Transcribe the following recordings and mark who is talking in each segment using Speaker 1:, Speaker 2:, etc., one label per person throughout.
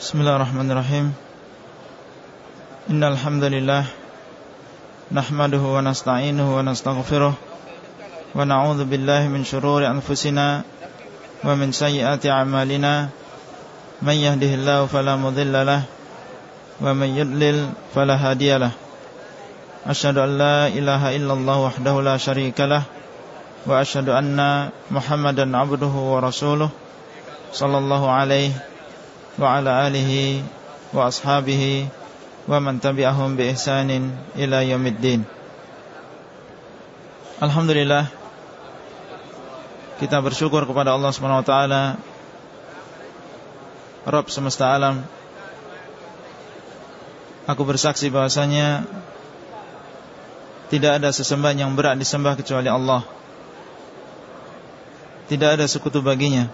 Speaker 1: Bismillahirrahmanirrahim. Innal hamdalillah nahmaduhu wa nasta'inuhu wa nastaghfiruh min shururi anfusina wa min sayyiati a'malina. Man yahdihillahu fala mudilla lahu wa yudlil fala hadiyalah Asyhadu an la ilaha illallah wahdahu la wa asyhadu anna Muhammadan abduhu wa rasuluh sallallahu alaihi ala alihi wa ashabihi wa man tabi'ahum bi ihsanin ila yaumiddin. Alhamdulillah kita bersyukur kepada Allah Subhanahu wa taala Rabb semesta alam. Aku bersaksi bahwasanya tidak ada sesembahan yang berat disembah kecuali Allah. Tidak ada sekutu baginya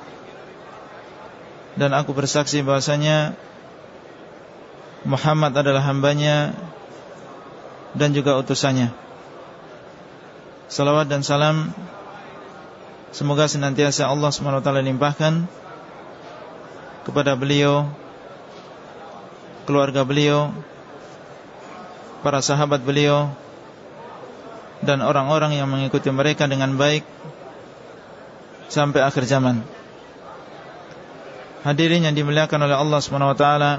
Speaker 1: dan aku bersaksi bahasanya Muhammad adalah hambanya dan juga utusannya. Salawat dan salam semoga senantiasa Allah SWT limpahkan kepada beliau, keluarga beliau, para sahabat beliau, dan orang-orang yang mengikuti mereka dengan baik sampai akhir zaman. Hadirin yang dimuliakan oleh Allah Subhanahu wa taala.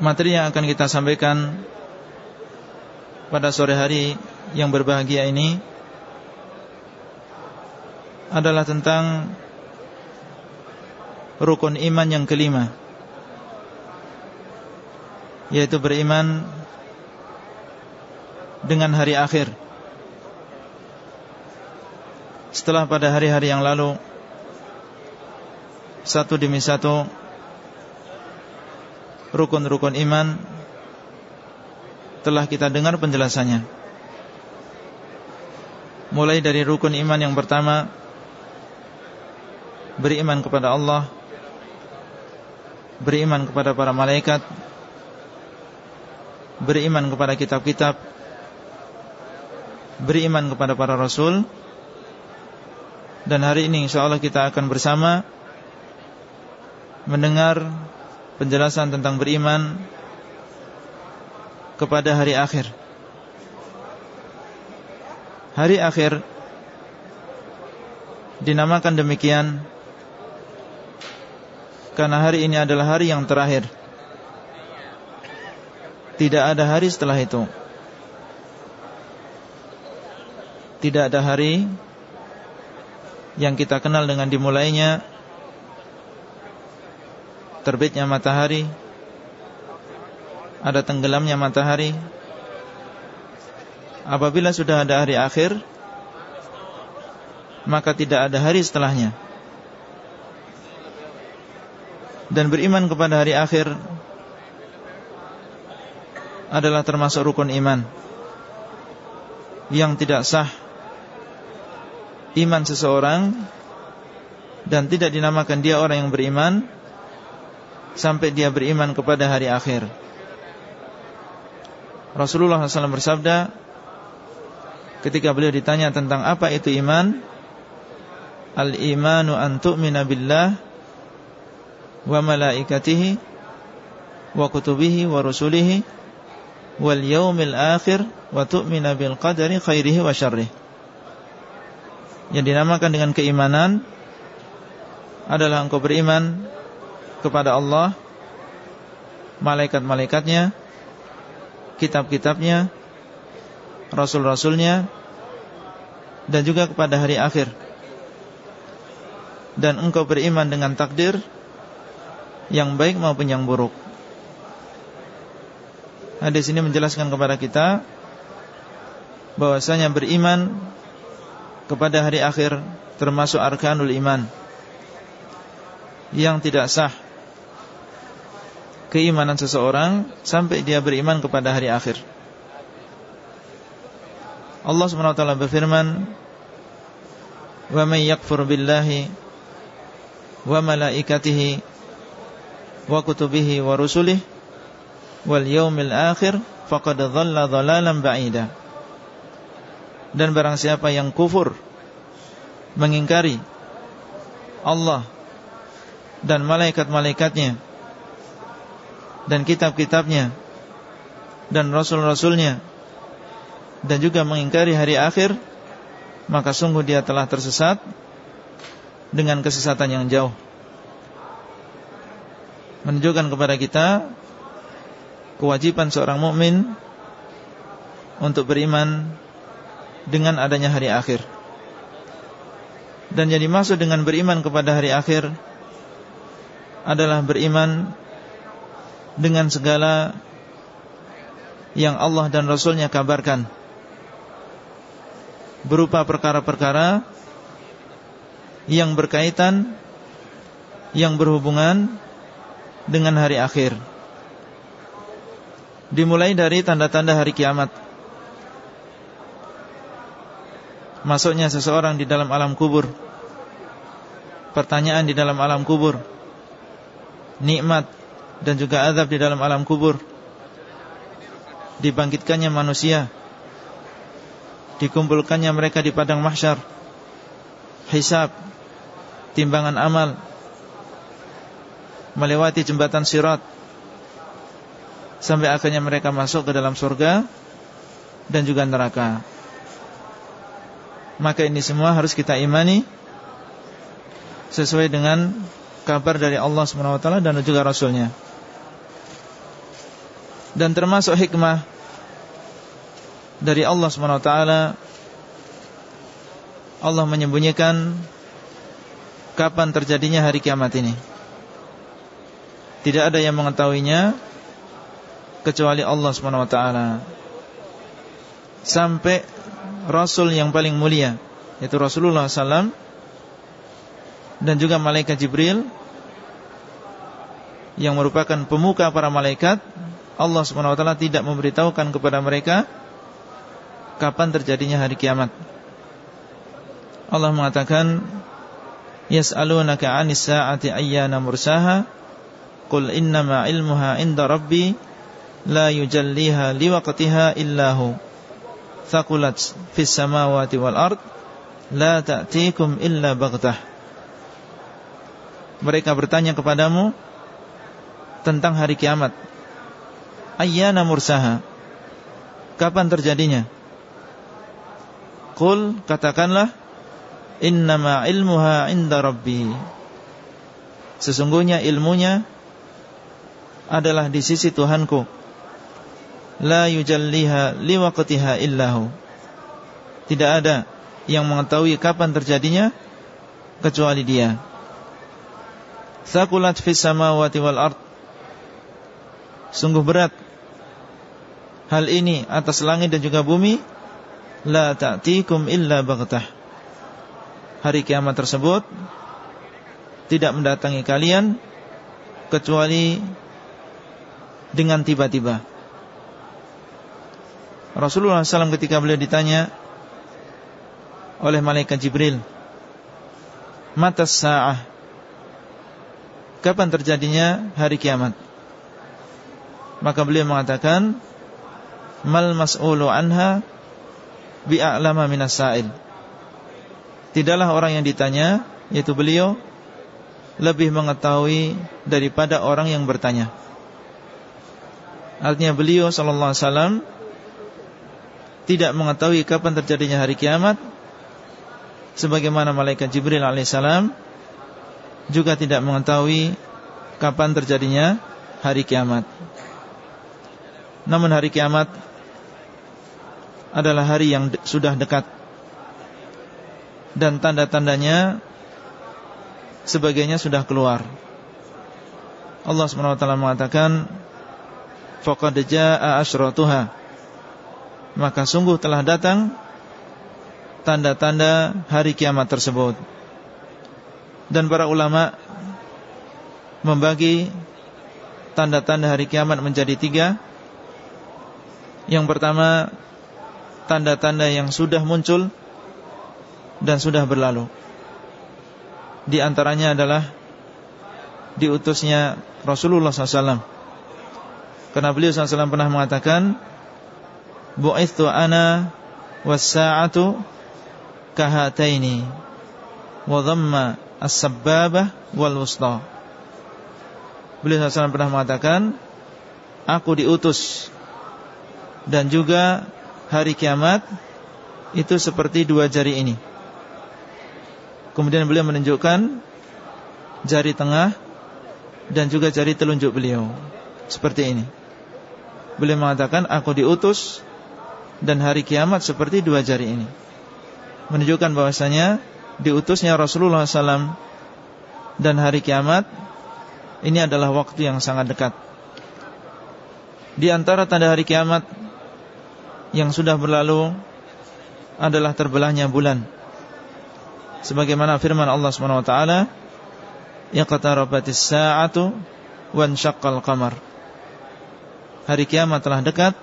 Speaker 1: Materi yang akan kita sampaikan pada sore hari yang berbahagia ini adalah tentang rukun iman yang kelima yaitu beriman dengan hari akhir. Setelah pada hari-hari yang lalu satu demi satu rukun-rukun iman telah kita dengar penjelasannya. Mulai dari rukun iman yang pertama beriman kepada Allah, beriman kepada para malaikat, beriman kepada kitab-kitab, beriman kepada para rasul. Dan hari ini insyaallah kita akan bersama mendengar penjelasan tentang beriman kepada hari akhir. Hari akhir dinamakan demikian karena hari ini adalah hari yang terakhir. Tidak ada hari setelah itu. Tidak ada hari yang kita kenal dengan dimulainya terbitnya matahari Ada tenggelamnya matahari. Apabila sudah ada hari akhir Maka tidak ada hari setelahnya. Dan beriman kepada hari akhir Adalah termasuk rukun iman. Yang tidak sah Iman seseorang Dan tidak dinamakan dia orang yang beriman sampai dia beriman kepada hari akhir. Rasulullah SAW bersabda ketika beliau ditanya tentang apa itu iman, al-imanu an tu'mina billah wa malaikatihi wa kutubihi wa rusulihi wal yaumil akhir wa tu'mina bil qadari khairihi wa syarrih. Yang dinamakan dengan keimanan adalah engkau beriman kepada Allah Malaikat-malaikatnya Kitab-kitabnya Rasul-rasulnya Dan juga kepada hari akhir. Dan engkau beriman dengan takdir Yang baik maupun yang buruk. Hadis ini menjelaskan kepada kita bahwasanya beriman kepada hari akhir termasuk arkanul iman. Yang tidak sah keimanan seseorang sampai dia beriman kepada hari akhir. Allah SWT berfirman, "Wa may yakfur billahi wa malaikatihi wa kutubihi wa rusulihi wal yaumil akhir faqad dhalla dhalalan ba'ida." Dan barang siapa yang kufur mengingkari Allah dan malaikat-malaikatnya dan kitab-kitabnya dan rasul-rasulnya dan juga mengingkari hari akhir maka sungguh dia telah tersesat dengan kesesatan yang jauh menunjukkan kepada kita kewajiban seorang mukmin untuk beriman dengan adanya hari akhir. Dan yang dimaksud dengan beriman kepada hari akhir adalah beriman dengan segala yang Allah dan Rasulnya kabarkan. Berupa perkara-perkara yang berkaitan yang berhubungan dengan hari akhir. Dimulai dari tanda-tanda hari kiamat. Masuknya seseorang di dalam alam kubur. Pertanyaan di dalam alam kubur. Nikmat dan juga azab di dalam alam kubur. Dibangkitkannya manusia. Dikumpulkannya mereka di padang mahsyar. Hisab timbangan amal. Melewati jembatan sirat. Sampai akhirnya mereka masuk ke dalam surga dan juga neraka. Maka ini semua harus kita imani sesuai dengan kabar dari Allah SWT dan juga Rasulnya. Dan termasuk hikmah dari Allah SWT Allah menyembunyikan kapan terjadinya hari kiamat ini. Tidak ada yang mengetahuinya kecuali Allah SWT. Sampai Rasul yang paling mulia Yaitu Rasulullah SAW Dan juga Malaikat Jibril Yang merupakan pemuka para malaikat Allah SWT tidak memberitahukan kepada mereka Kapan terjadinya hari kiamat. Allah mengatakan Yas'alunaka anis sa'ati ayyana mursaha Qul innama ilmuha inda rabbi La yujalliha liwaqtiha illahu thaqulat fis samawati wal ard la ta'tikum illa baghtah. Mereka bertanya kepadamu tentang hari kiamat ayyana mursaha kapan terjadinya Qul katakanlah innama ilmuha inda rabbi Sesungguhnya ilmunya adalah di sisi Tuhanku la yujalliha liwaqtiha illahu. Tidak ada yang mengetahui kapan terjadinya kecuali Dia. Sakulat fis samawati wal ard. Sungguh berat hal ini atas langit dan juga bumi la ta'tikum illa baghtah. Hari kiamat tersebut tidak mendatangi kalian kecuali dengan tiba-tiba. Rasulullah SAW ketika beliau ditanya oleh malaikat Jibril Mata sa'ah Kapan terjadinya hari kiamat Maka beliau mengatakan Mal mas'ulu anha Bi'a'lama minas sa'il Tidaklah orang yang ditanya Yaitu beliau Lebih mengetahui daripada orang yang bertanya Artinya beliau Sallallahu Alaihi Wasallam tidak mengetahui kapan terjadinya hari kiamat sebagaimana malaikat Jibril alaihissalam juga tidak mengetahui kapan terjadinya hari kiamat. Namun hari kiamat adalah hari yang sudah dekat dan tanda-tandanya sebagainya sudah keluar. Allah SWT mengatakan faqad jaa asyratuha maka sungguh telah datang tanda-tanda hari kiamat tersebut. Dan para ulama membagi tanda-tanda hari kiamat menjadi tiga. Yang pertama, tanda-tanda yang sudah muncul dan sudah berlalu. Di antaranya adalah diutusnya Rasulullah SAW. Karena beliau SAW pernah mengatakan, bu'ithu ana was-sa'atu kahataini wa dhamma as-sabbabah wal wusta Beliau SAW pernah mengatakan Aku diutus Dan juga hari kiamat Itu seperti dua jari ini. Kemudian beliau menunjukkan Jari tengah Dan juga jari telunjuk beliau Seperti ini. Beliau mengatakan Aku diutus Dan hari kiamat seperti dua jari ini. Menunjukkan bahwasanya Diutusnya Rasulullah SAW Dan hari kiamat ini adalah waktu yang sangat dekat. Di antara tanda hari kiamat Yang sudah berlalu Adalah terbelahnya bulan. Sebagaimana firman Allah SWT Yaqtarabatis sa'atu Wan syaqqal qamar. Hari kiamat telah dekat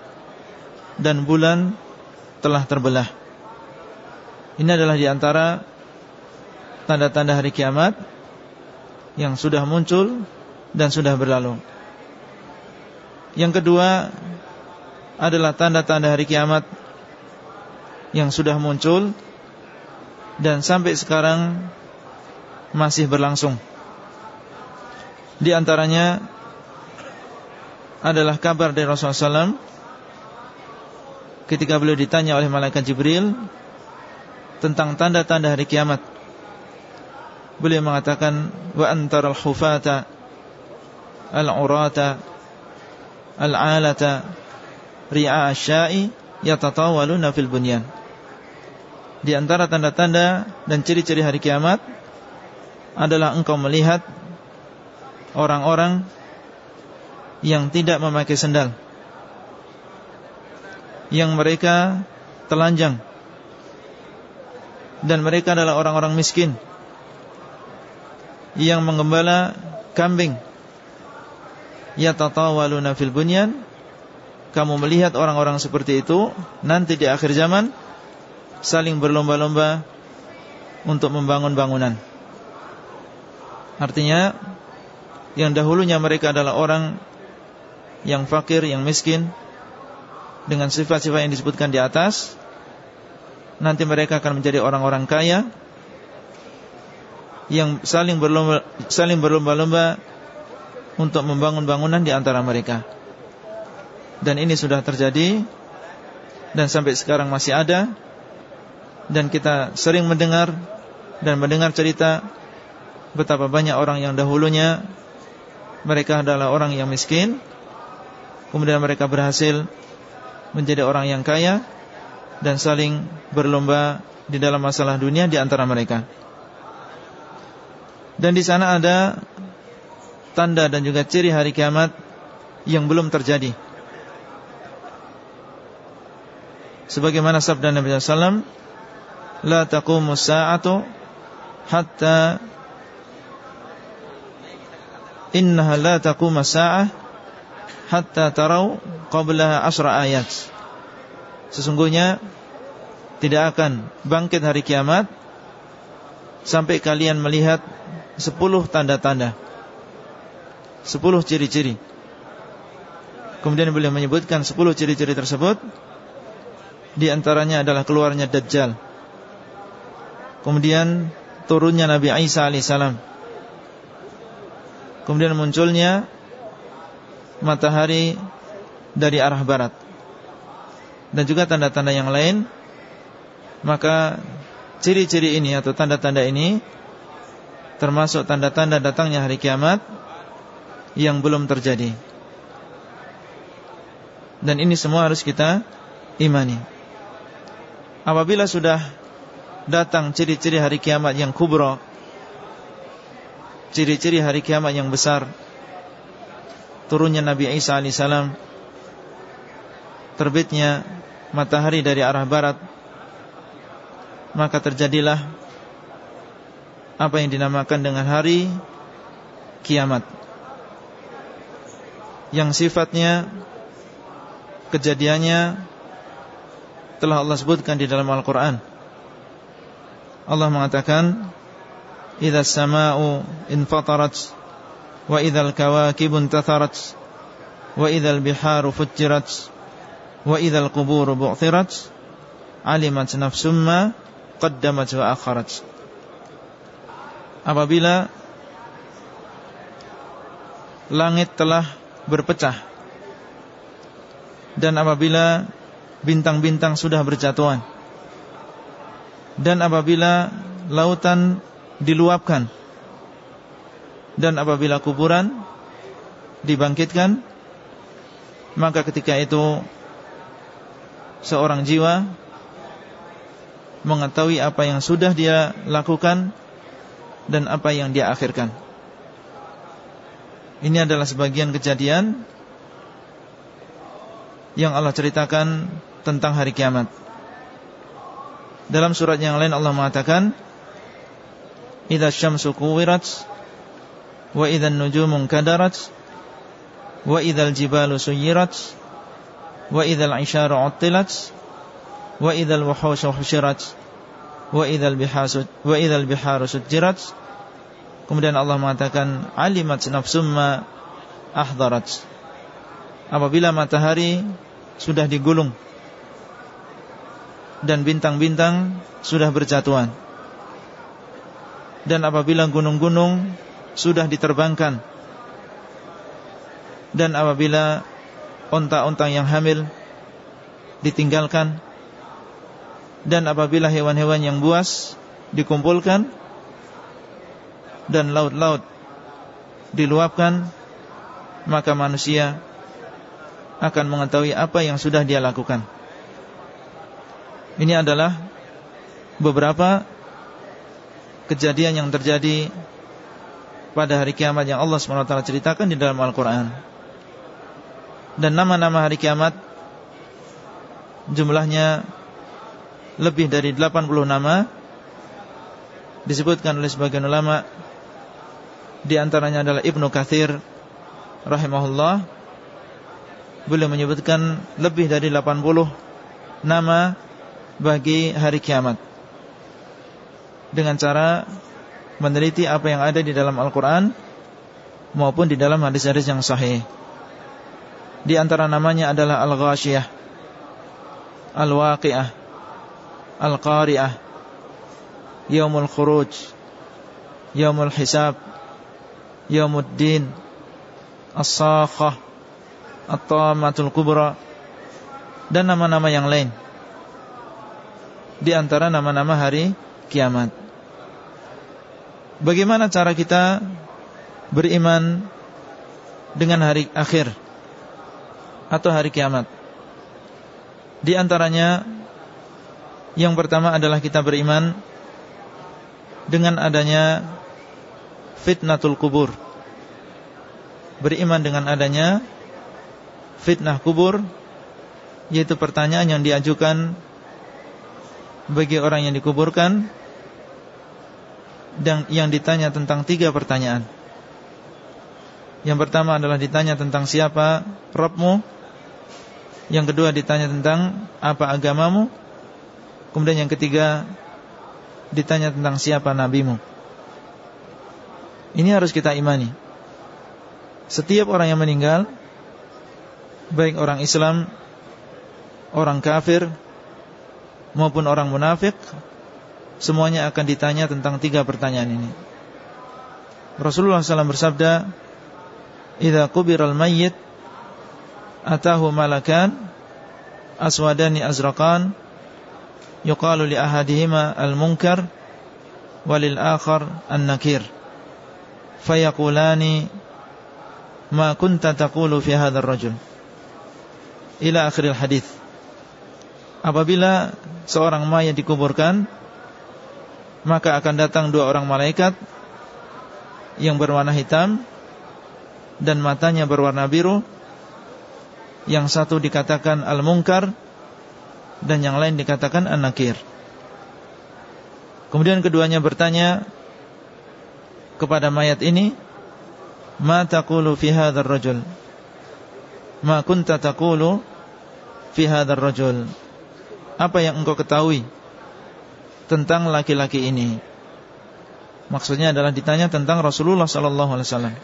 Speaker 1: Dan bulan telah terbelah. Ini adalah di antara Tanda-tanda hari kiamat Yang sudah muncul dan sudah berlalu. Yang kedua adalah tanda-tanda hari kiamat yang sudah muncul dan sampai sekarang masih berlangsung. Di antaranya adalah kabar dari Rasulullah SAW ketika beliau ditanya oleh malaikat Jibril tentang tanda-tanda hari kiamat. Beliau mengatakan wa antaral hufata al-urata al-alata ri'a asya'i yatatawaluna fil bunyan. Di antara tanda-tanda dan ciri-ciri hari kiamat adalah engkau melihat orang-orang yang tidak memakai sendal. Yang mereka telanjang dan mereka adalah orang-orang miskin yang menggembala kambing yatatawaluna fil bunyan kamu melihat orang-orang seperti itu nanti di akhir zaman saling berlomba-lomba untuk membangun bangunan artinya yang dahulunya mereka adalah orang yang fakir, yang miskin dengan sifat-sifat yang disebutkan di atas nanti mereka akan menjadi orang-orang kaya yang saling berlomba saling berlomba-lomba untuk membangun bangunan di antara mereka. Dan ini sudah terjadi dan sampai sekarang masih ada dan kita sering mendengar dan mendengar cerita betapa banyak orang yang dahulunya mereka adalah orang yang miskin kemudian mereka berhasil menjadi orang yang kaya dan saling berlomba di dalam masalah dunia di antara mereka. Dan di sana ada tanda dan juga ciri hari kiamat yang belum terjadi. Sebagaimana sabda Nabi SAW, La taqumu sa'atu hatta innaha la taqumu sa'ah hatta tarau qablaha asra ayat. Sesungguhnya tidak akan bangkit hari kiamat sampai kalian melihat sepuluh tanda-tanda Sepuluh ciri-ciri Kemudian beliau menyebutkan sepuluh ciri-ciri tersebut Di antaranya adalah keluarnya Dajjal Kemudian turunnya Nabi Isa AS Kemudian munculnya Matahari Dari arah barat Dan juga tanda-tanda yang lain Maka Ciri-ciri ini atau tanda-tanda ini Termasuk tanda-tanda datangnya hari kiamat yang belum terjadi. Dan ini semua harus kita imani. Apabila sudah datang ciri-ciri hari kiamat yang kubro, ciri-ciri hari kiamat yang besar, turunnya Nabi Isa alaihissalam, terbitnya matahari dari arah barat, maka terjadilah apa yang dinamakan dengan hari kiamat. Yang sifatnya kejadiannya telah Allah sebutkan di dalam Al-Quran. Allah mengatakan Idza sama'u infatarat Wa idzal kawakibu intatharat Wa idzal biharu fujirat Wa idzal quburu bu'thirat Alimat nafsumma Qaddamat wa akharat. Apabila langit telah berpecah dan apabila bintang-bintang sudah berjatuhan dan apabila lautan diluapkan dan apabila kuburan dibangkitkan maka ketika itu seorang jiwa mengetahui apa yang sudah dia lakukan dan apa yang dia akhirkan. Ini adalah sebagian kejadian yang Allah ceritakan tentang hari kiamat. Dalam surat yang lain Allah mengatakan, "Idza syamsu kuwirat wa idzan nujumu kadarat wa idzal jibalu suyirat wa idzal isyaru uttilat wa idzal wuhushu husyirat wa idzal bihasud wa idzal biharu sujirat." Kemudian Allah mengatakan, "Alimat nafsum ma ahdarat." Apabila matahari sudah digulung dan bintang-bintang sudah berjatuhan. Dan apabila gunung-gunung sudah diterbangkan dan apabila onta-onta yang hamil ditinggalkan dan apabila hewan-hewan yang buas dikumpulkan dan laut-laut diluapkan maka manusia akan mengetahui apa yang sudah dia lakukan. Ini adalah beberapa kejadian yang terjadi pada hari kiamat yang Allah SWT ceritakan di dalam Al-Quran. Dan nama-nama hari kiamat jumlahnya lebih dari 80 nama disebutkan oleh sebagian ulama di antaranya adalah Ibnu Kathir rahimahullah Beliau menyebutkan lebih dari 80 nama bagi hari kiamat. Dengan cara meneliti apa yang ada di dalam Al-Quran Maupun di dalam hadis-hadis yang sahih. Di antara namanya adalah Al-Ghashiyah Al-Waqi'ah Al-Qari'ah Yaumul Khuruj Yaumul Hisab Yaumuddin As-Sakhah At-Tamatul Kubra dan nama-nama yang lain di antara nama-nama hari kiamat. Bagaimana cara kita beriman dengan hari akhir atau hari kiamat? Di antaranya yang pertama adalah kita beriman dengan adanya fitnatul kubur. Beriman dengan adanya fitnah kubur yaitu pertanyaan yang diajukan bagi orang yang dikuburkan dan yang ditanya tentang tiga pertanyaan. Yang pertama adalah ditanya tentang siapa Rabbmu Yang kedua ditanya tentang apa agamamu. Kemudian yang ketiga ditanya tentang siapa nabimu. Ini harus kita imani. Setiap orang yang meninggal baik orang Islam, orang kafir maupun orang munafik semuanya akan ditanya tentang tiga pertanyaan ini. Rasulullah SAW bersabda, "Idza qubiral mayyit atahu malakan aswadani azraqan yuqalu li ahadihima al-munkar walil akhar an-nakir." Fayaqulani ma kunta taqulu fi hadzal rajul ila akhiril hadis. Apabila seorang mayat dikuburkan, maka akan datang dua orang malaikat yang berwarna hitam dan matanya berwarna biru. Yang satu dikatakan al-munkar dan yang lain dikatakan an-nakir. Kemudian keduanya bertanya kepada mayat ini, "Ma taqulu fi hadzal rajul?" ma kunta taqulu fi hadzal rajul apa yang engkau ketahui tentang laki-laki ini? Maksudnya adalah ditanya tentang Rasulullah sallallahu alaihi wasallam.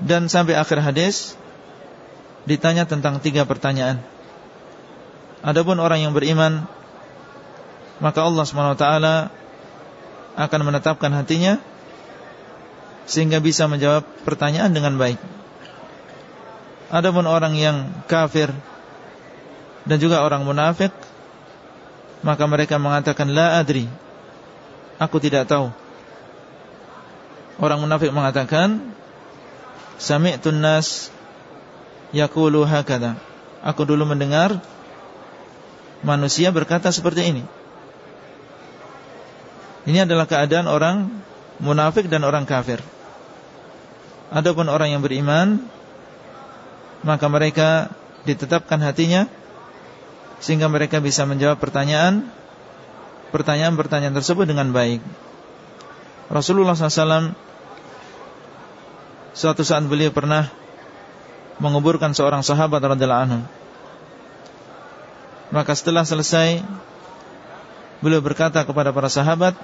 Speaker 1: Dan sampai akhir hadis ditanya tentang tiga pertanyaan. Adapun orang yang beriman maka Allah Subhanahu wa taala akan menetapkan hatinya sehingga bisa menjawab pertanyaan dengan baik. Adapun orang yang kafir dan juga orang munafik maka mereka mengatakan la adri aku tidak tahu. Orang munafik mengatakan sami'tun nas yaqulu hakada. Aku dulu mendengar manusia berkata seperti ini. Ini adalah keadaan orang munafik dan orang kafir. Adapun orang yang beriman maka mereka ditetapkan hatinya sehingga mereka bisa menjawab pertanyaan pertanyaan-pertanyaan tersebut dengan baik. Rasulullah SAW suatu saat beliau pernah menguburkan seorang sahabat radhiyallahu anhu. Maka setelah selesai beliau berkata kepada para sahabat,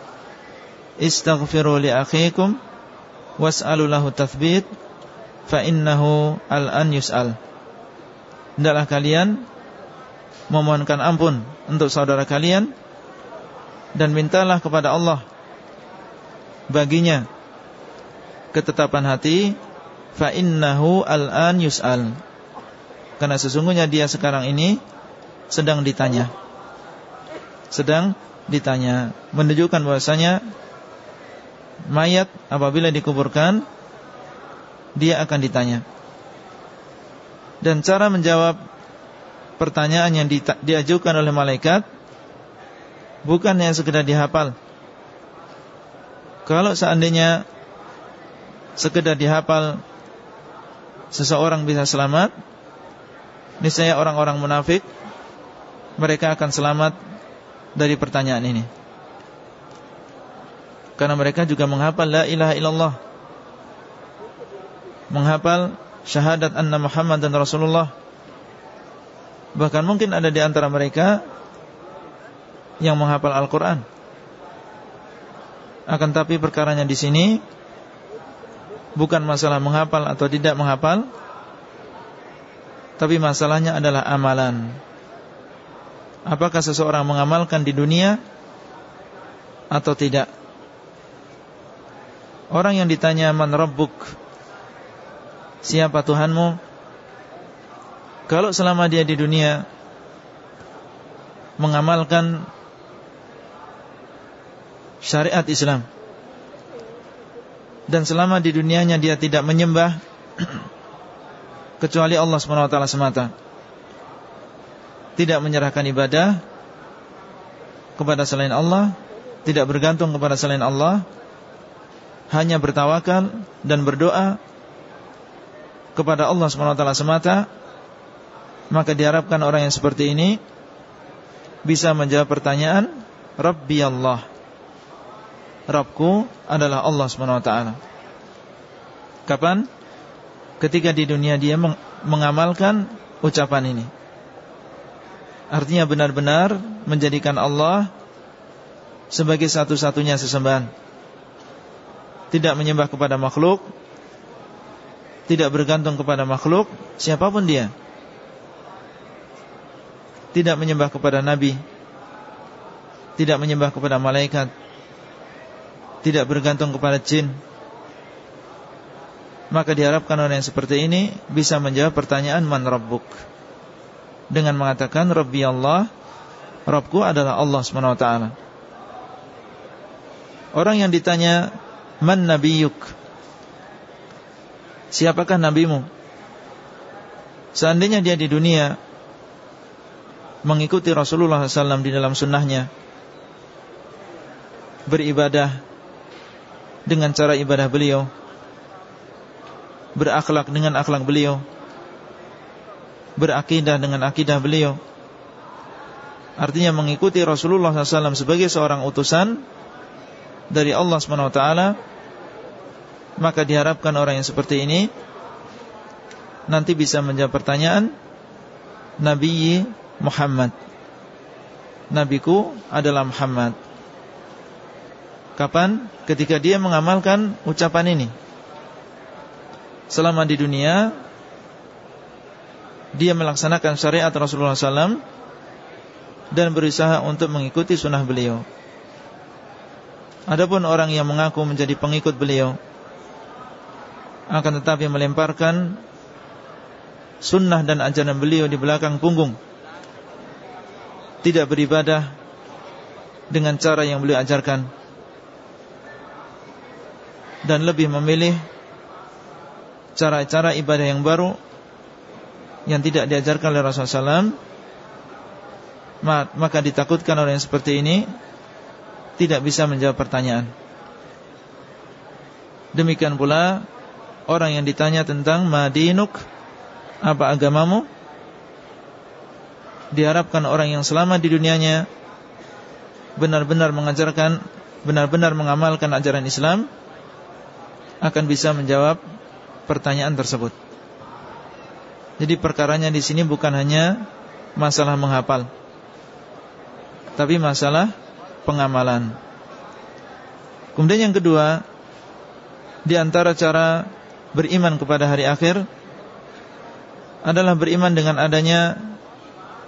Speaker 1: "Istaghfiru li akhikum was'alu lahu tathbit fa innahu al-an yus'al." Hendaklah kalian memohonkan ampun untuk saudara kalian dan mintalah kepada Allah baginya ketetapan hati fa innahu al-an yus'al. Karena sesungguhnya dia sekarang ini sedang ditanya. Sedang ditanya menunjukkan bahwasanya mayat apabila dikuburkan dia akan ditanya. Dan cara menjawab pertanyaan yang diajukan oleh malaikat bukan yang sekedar dihafal. Kalau seandainya sekedar dihafal seseorang bisa selamat, niscaya orang-orang munafik mereka akan selamat dari pertanyaan ini. Karena mereka juga menghafal la ilaha illallah Menghafal syahadat anna Muhammad dan Rasulullah Bahkan mungkin ada di antara mereka Yang menghafal Al-Quran. Akan tapi perkaranya di sini Bukan masalah menghafal atau tidak menghafal Tapi masalahnya adalah amalan. Apakah seseorang mengamalkan di dunia Atau tidak? Orang yang ditanya man rabbuk? Siapa Tuhanmu Kalau selama dia di dunia Mengamalkan Syariat Islam Dan selama di dunianya dia tidak menyembah Kecuali Allah SWT semata Tidak menyerahkan ibadah Kepada selain Allah Tidak bergantung kepada selain Allah hanya bertawakal dan berdoa kepada Allah SWT semata maka diharapkan orang yang seperti ini bisa menjawab pertanyaan Rabbi Allah Rabbku adalah Allah SWT Kapan? Ketika di dunia dia mengamalkan ucapan ini Artinya benar-benar menjadikan Allah Sebagai satu-satunya sesembahan tidak menyembah kepada makhluk, tidak bergantung kepada makhluk, siapa pun dia. Tidak menyembah kepada nabi, tidak menyembah kepada malaikat, tidak bergantung kepada jin. Maka diharapkan orang yang seperti ini bisa menjawab pertanyaan man rabbuk dengan mengatakan Rabbi Allah, Rabbku adalah Allah SWT. Orang yang ditanya Man nabiyuk Siapakah nabimu Seandainya dia di dunia Mengikuti Rasulullah SAW di dalam sunnahnya. Beribadah Dengan cara ibadah beliau. Berakhlak dengan akhlak beliau. Berakidah dengan akidah beliau. Artinya mengikuti Rasulullah SAW sebagai seorang utusan Dari Allah SWT maka diharapkan orang yang seperti ini Nanti bisa menjawab pertanyaan Nabi Muhammad. Nabiku adalah Muhammad. Kapan? Ketika dia mengamalkan ucapan ini. Selama di dunia Dia melaksanakan syariat Rasulullah SAW Dan berusaha untuk mengikuti sunnah beliau. Adapun orang yang mengaku menjadi pengikut beliau akan tetapi melemparkan sunnah dan ajaran beliau di belakang punggung tidak beribadah dengan cara yang beliau ajarkan dan lebih memilih cara-cara ibadah yang baru yang tidak diajarkan oleh Rasulullah SAW maka ditakutkan orang yang seperti ini tidak bisa menjawab pertanyaan. Demikian pula orang yang ditanya tentang madinuk apa agamamu diharapkan orang yang selama di dunianya benar-benar mengajarkan, benar-benar mengamalkan ajaran Islam akan bisa menjawab pertanyaan tersebut. Jadi perkaranya di sini bukan hanya masalah menghafal, tapi masalah pengamalan. Kemudian yang kedua, di antara cara beriman kepada hari akhir adalah beriman dengan adanya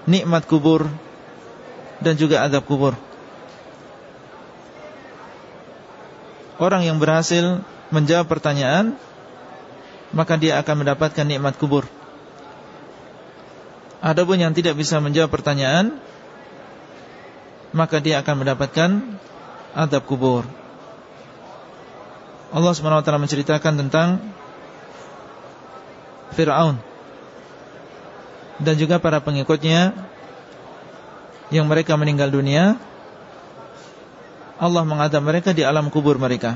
Speaker 1: nikmat kubur dan juga azab kubur. Orang yang berhasil menjawab pertanyaan maka dia akan mendapatkan nikmat kubur. Adapun yang tidak bisa menjawab pertanyaan maka dia akan mendapatkan azab kubur. Allah SWT menceritakan tentang Fir'aun dan juga para pengikutnya yang mereka meninggal dunia Allah mengadab mereka di alam kubur mereka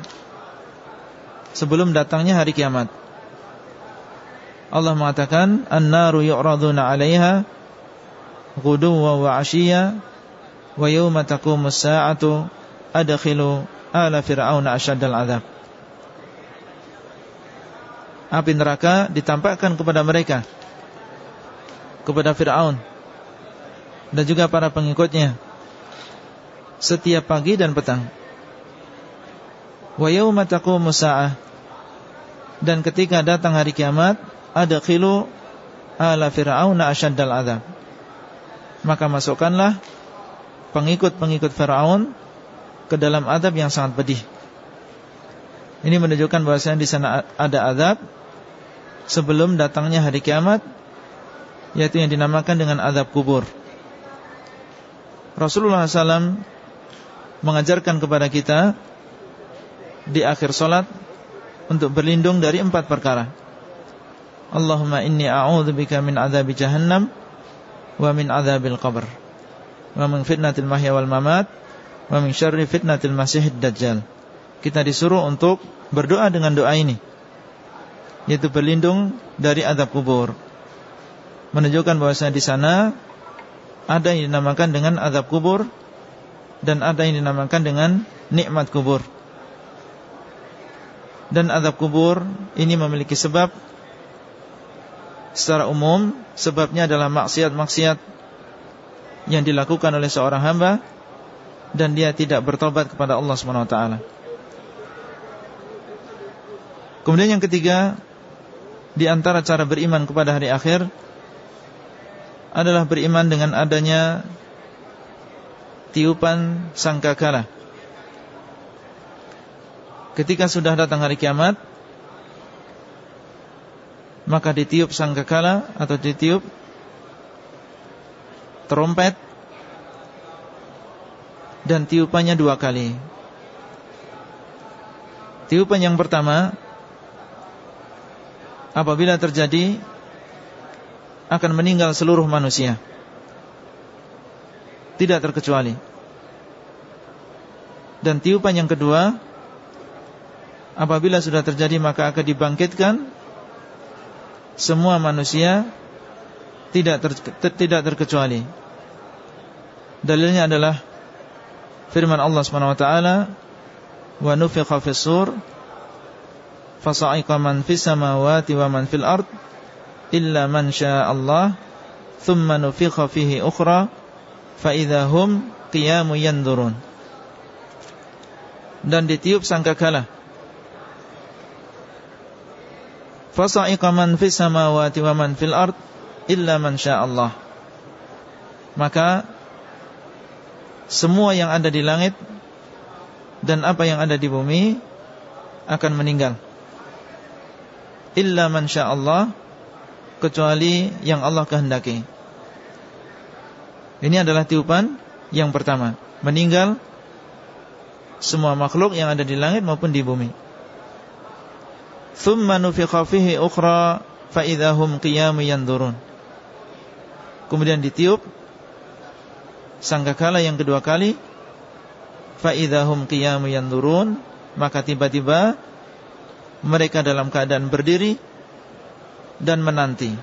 Speaker 1: sebelum datangnya hari kiamat. Allah mengatakan an-naru yu'raduna 'alaiha ghuduwwan wa 'ashiyya wa yawma taqumus sa'atu adkhilu ala fir'auna asyaddal 'adzab Api neraka ditampakkan kepada mereka kepada Fir'aun dan juga para pengikutnya setiap pagi dan petang. Wa dan ketika datang hari kiamat ada khilu ala fir'auna asyaddal azab. Maka masukkanlah pengikut-pengikut Firaun ke dalam azab yang sangat pedih. Ini menunjukkan bahwasanya di sana ada azab sebelum datangnya hari kiamat yaitu yang dinamakan dengan azab kubur. Rasulullah SAW mengajarkan kepada kita di akhir solat untuk berlindung dari empat perkara. Allahumma inni a'udzubika min azabi jahannam wa min azabil qabr wa min fitnatil mahya wal mamat wa min syarri fitnatil masihid dajjal. Kita disuruh untuk berdoa dengan doa ini yaitu berlindung dari azab kubur menunjukkan bahwasanya di sana ada yang dinamakan dengan azab kubur dan ada yang dinamakan dengan nikmat kubur. Dan azab kubur ini memiliki sebab secara umum sebabnya adalah maksiat-maksiat yang dilakukan oleh seorang hamba dan dia tidak bertobat kepada Allah Subhanahu wa taala. Kemudian yang ketiga di antara cara beriman kepada hari akhir adalah beriman dengan adanya tiupan sangkakala. Ketika sudah datang hari kiamat, maka ditiup sangkakala atau ditiup trompet dan tiupannya dua kali. Tiupan yang pertama apabila terjadi akan meninggal seluruh manusia. Tidak terkecuali. Dan tiupan yang kedua Apabila sudah terjadi maka akan dibangkitkan. Semua manusia Tidak ter, ter, tidak terkecuali. Dalilnya adalah Firman Allah SWT Wa nufiqa fis sur Fasa'iqa man fis samawati wa man fil ard illa man Allah thumma nufikha fihi ukhra fa idahum qiyamu yanzurun dan ditiup sangkakala. Fasa'iqa man fis samawati wa man fil ard illa man Allah. Maka semua yang ada di langit dan apa yang ada di bumi akan meninggal. Illa man Allah kecuali yang Allah kehendaki. Ini adalah tiupan yang pertama. Meninggal semua makhluk yang ada di langit maupun di bumi. Thumma nufikha fihi ukhra fa idahum qiyamun yanzurun. Kemudian ditiup sangkakala yang kedua kali fa idahum qiyamun yanzurun, maka tiba-tiba mereka dalam keadaan berdiri dan menanti.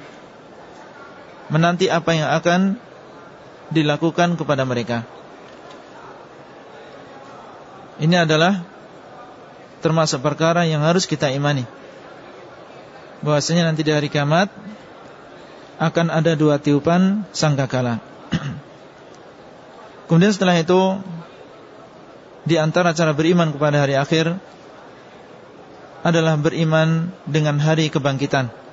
Speaker 1: Menanti apa yang akan dilakukan kepada mereka. Ini adalah termasuk perkara yang harus kita imani. Bahwasanya nanti di hari kiamat akan ada dua tiupan sangkakala. Kemudian setelah itu di antara cara beriman kepada hari akhir adalah beriman dengan hari kebangkitan.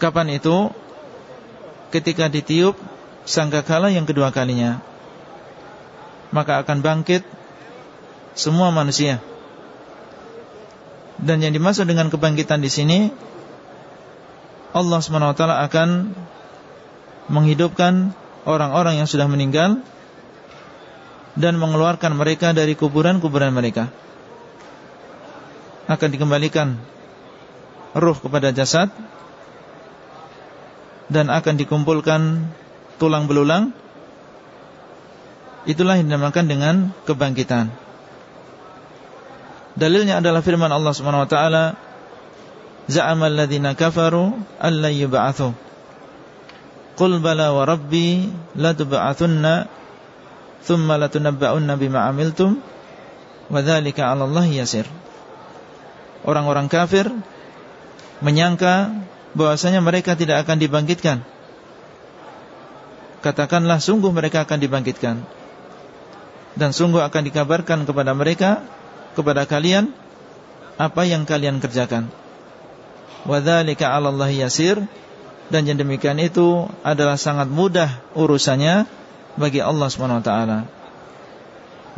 Speaker 1: Kapan itu? Ketika ditiup sangkakala yang kedua kalinya. Maka akan bangkit semua manusia. Dan yang dimaksud dengan kebangkitan di sini Allah SWT akan menghidupkan orang-orang yang sudah meninggal dan mengeluarkan mereka dari kuburan-kuburan mereka akan dikembalikan ruh kepada jasad dan akan dikumpulkan tulang belulang. Itulah yang dinamakan dengan kebangkitan. Dalilnya adalah firman Allah Subhanahu wa taala za'ama alladziina kafaru alla yub'atsu qul bala wa rabbi la tub'atsunna thumma latunabba'unna bima 'amiltum wa dzalika 'ala Allah yasir. Orang-orang kafir menyangka bahwasanya mereka tidak akan dibangkitkan. Katakanlah sungguh mereka akan dibangkitkan. Dan sungguh akan dikabarkan kepada mereka kepada kalian apa yang kalian kerjakan. Wadzalika 'ala yasir dan yang demikian itu adalah sangat mudah urusannya bagi Allah SWT.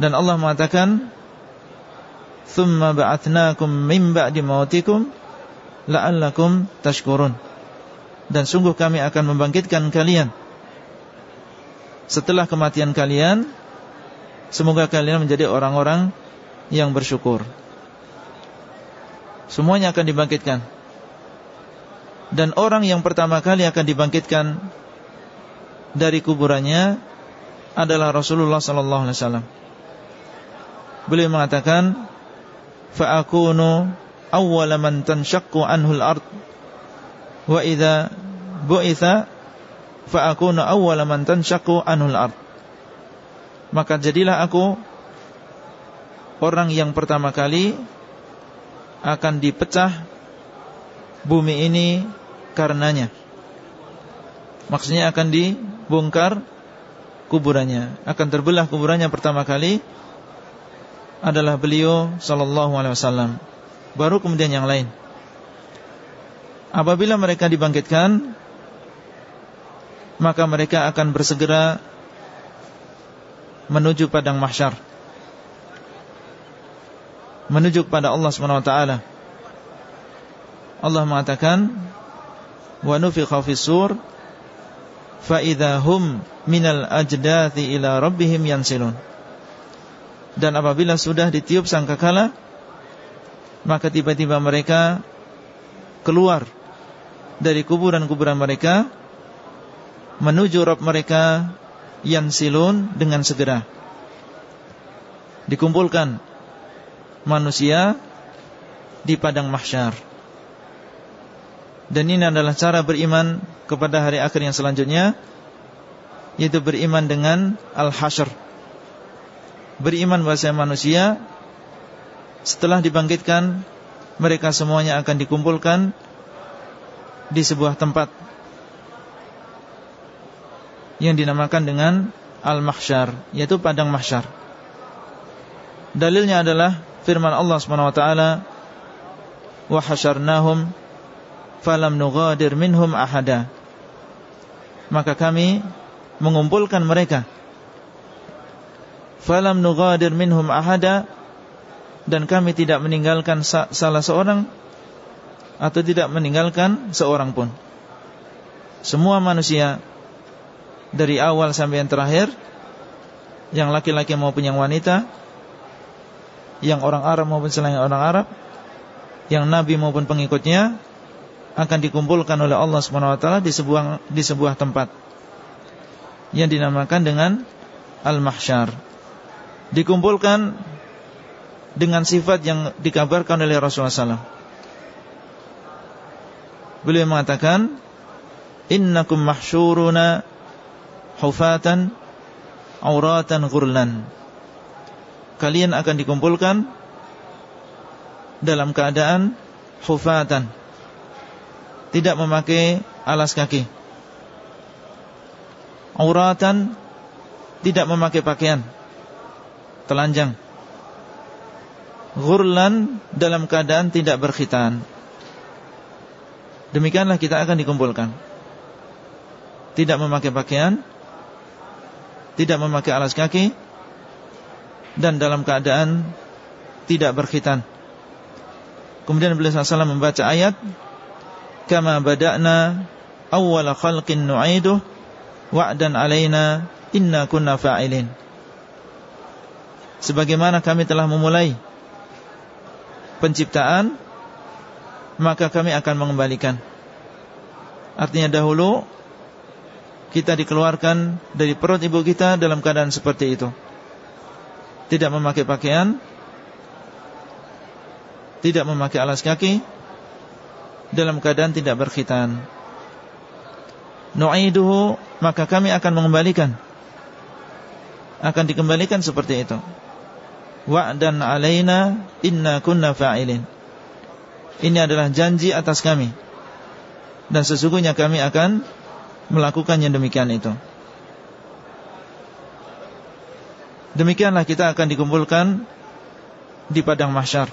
Speaker 1: Dan Allah mengatakan thumma ba'athnakum min ba'di mautikum la'allakum tashkurun. Dan sungguh kami akan membangkitkan kalian. Setelah kematian kalian semoga kalian menjadi orang-orang yang bersyukur. Semuanya akan dibangkitkan. Dan orang yang pertama kali akan dibangkitkan dari kuburannya adalah Rasulullah sallallahu alaihi wasallam. Beliau mengatakan fa'akunu awwala man tanshaqqu anhu al-ard wa idza bu'itha fa'akunu awwala man tanshaqqu anhu al-ard maka jadilah aku orang yang pertama kali akan dipecah bumi ini karenanya. Maksudnya akan dibongkar kuburannya. Akan terbelah kuburannya pertama kali adalah beliau sallallahu alaihi wasallam. Baru kemudian yang lain. Apabila mereka dibangkitkan, maka mereka akan bersegera menuju padang mahsyar. Menuju kepada Allah Subhanahu wa taala. Allah mengatakan, "Wa nufikha fis-sur fa idahum minal ajdathi ila rabbihim yansilun." Dan apabila sudah ditiup sangkakala Maka tiba-tiba mereka Keluar Dari kuburan-kuburan mereka Menuju Rob mereka Yang silun dengan segera. Dikumpulkan Manusia Di padang mahsyar. Dan ini adalah cara beriman Kepada hari akhir yang selanjutnya Yaitu beriman dengan Al-Hashr. Beriman bahasa manusia setelah dibangkitkan mereka semuanya akan dikumpulkan di sebuah tempat yang dinamakan dengan al-mahsyar yaitu padang mahsyar. Dalilnya adalah firman Allah Subhanahu wa taala wa hasyarnahum falam nughadir minhum ahada. Maka kami mengumpulkan mereka falam nughadir minhum ahada dan kami tidak meninggalkan salah seorang atau tidak meninggalkan seorang pun. Semua manusia dari awal sampai yang terakhir, yang laki-laki maupun yang wanita, yang orang Arab maupun selain orang Arab, yang nabi maupun pengikutnya akan dikumpulkan oleh Allah SWT di sebuah di sebuah tempat yang dinamakan dengan al-mahsyar. Dikumpulkan dengan sifat yang dikabarkan oleh Rasulullah SAW. Beliau mengatakan, "Innakum mahsyuruna hufatan auratan ghurlan." Kalian akan dikumpulkan dalam keadaan hufatan, tidak memakai alas kaki. Auratan tidak memakai pakaian, telanjang Ghurlan dalam keadaan tidak berkhitan. Demikianlah kita akan dikumpulkan. Tidak memakai pakaian Tidak memakai alas kaki Dan dalam keadaan Tidak berkhitan. Kemudian beliau SAW membaca ayat Kama bada'na Awwala khalqin nu'iduh Wa'dan alaina Inna kunna fa'ilin. Sebagaimana kami telah memulai penciptaan maka kami akan mengembalikan. Artinya dahulu kita dikeluarkan dari perut ibu kita dalam keadaan seperti itu. Tidak memakai pakaian tidak memakai alas kaki dalam keadaan tidak berkhitan. Nu'iduhu maka kami akan mengembalikan. Akan dikembalikan seperti itu wa'dan alaina inna kunna fa'ilin. Ini adalah janji atas kami. Dan sesungguhnya kami akan melakukan yang demikian itu. Demikianlah kita akan dikumpulkan di padang mahsyar.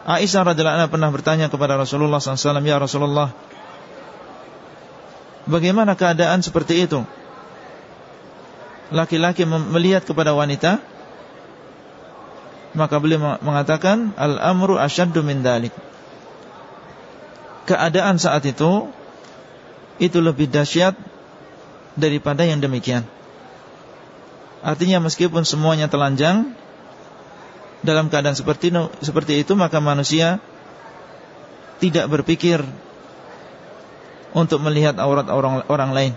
Speaker 1: Aisyah radhiyallahu anha pernah bertanya kepada Rasulullah SAW, "Ya Rasulullah, bagaimana keadaan seperti itu?" Laki-laki melihat kepada wanita maka beliau mengatakan al-amru asyaddu min dalik keadaan saat itu itu lebih dahsyat daripada yang demikian. Artinya meskipun semuanya telanjang dalam keadaan seperti seperti itu maka manusia tidak berpikir untuk melihat aurat orang orang lain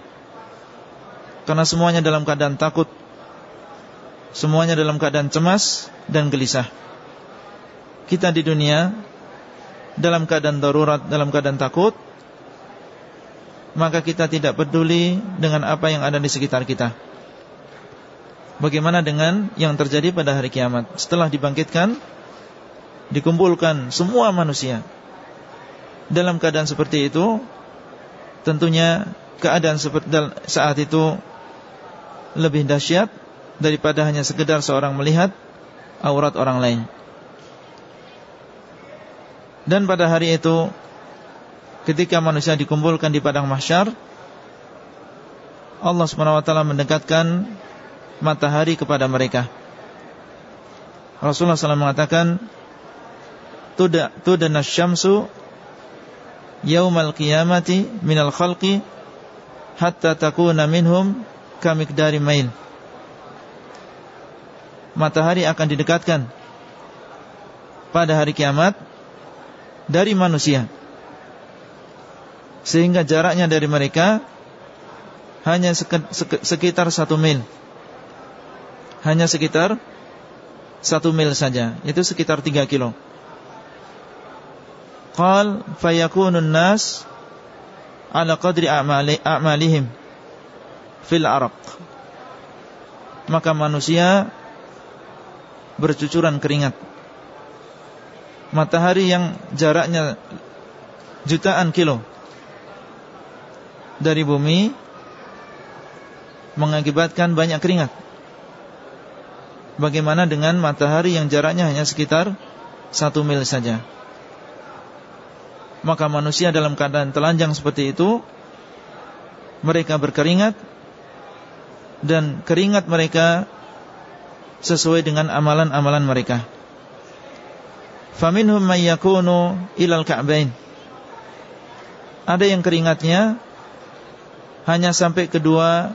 Speaker 1: karena semuanya dalam keadaan takut. Semuanya dalam keadaan cemas dan gelisah. Kita di dunia Dalam keadaan darurat Dalam keadaan takut Maka kita tidak peduli Dengan apa yang ada di sekitar kita. Bagaimana dengan Yang terjadi pada hari kiamat? Setelah dibangkitkan Dikumpulkan semua manusia. Dalam keadaan seperti itu Tentunya keadaan seperti saat itu lebih dahsyat daripada hanya sekedar seorang melihat aurat orang lain. Dan pada hari itu ketika manusia dikumpulkan di padang mahsyar Allah SWT mendekatkan matahari kepada mereka. Rasulullah SAW mengatakan tudana syamsu yaumal qiyamati minal khalqi hatta takuna minhum dari mail Matahari akan didekatkan Pada hari kiamat Dari manusia. Sehingga jaraknya dari mereka Hanya sekitar satu mil. Hanya sekitar Satu mil saja. Itu sekitar tiga kilo. Qal fayakunun nas Ala qadri a'malihim fil araq maka manusia bercucuran keringat. Matahari yang jaraknya jutaan kilo dari bumi mengakibatkan banyak keringat. Bagaimana dengan matahari yang jaraknya hanya sekitar satu mil saja? Maka manusia dalam keadaan telanjang seperti itu mereka berkeringat dan keringat mereka sesuai dengan amalan-amalan mereka. Faminhum may yakunu ilal ka'bain. Ada yang keringatnya hanya sampai kedua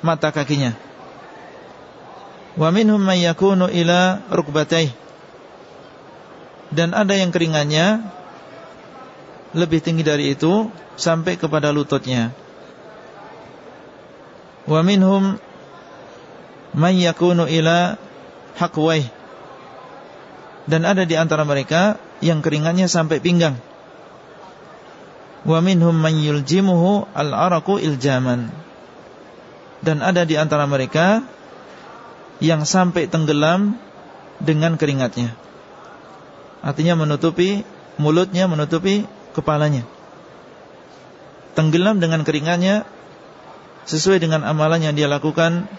Speaker 1: mata kakinya. Wa minhum may yakunu ila rukbatayh. Dan ada yang keringatnya lebih tinggi dari itu sampai kepada lututnya. Wa minhum may yakunu ila haqwayh. Dan ada di antara mereka yang keringatnya sampai pinggang. Wa minhum man yuljimuhu al-araqu iljaman. Dan ada di antara mereka yang sampai tenggelam dengan keringatnya. Artinya menutupi mulutnya, menutupi kepalanya. Tenggelam dengan keringatnya sesuai dengan amalan yang dia lakukan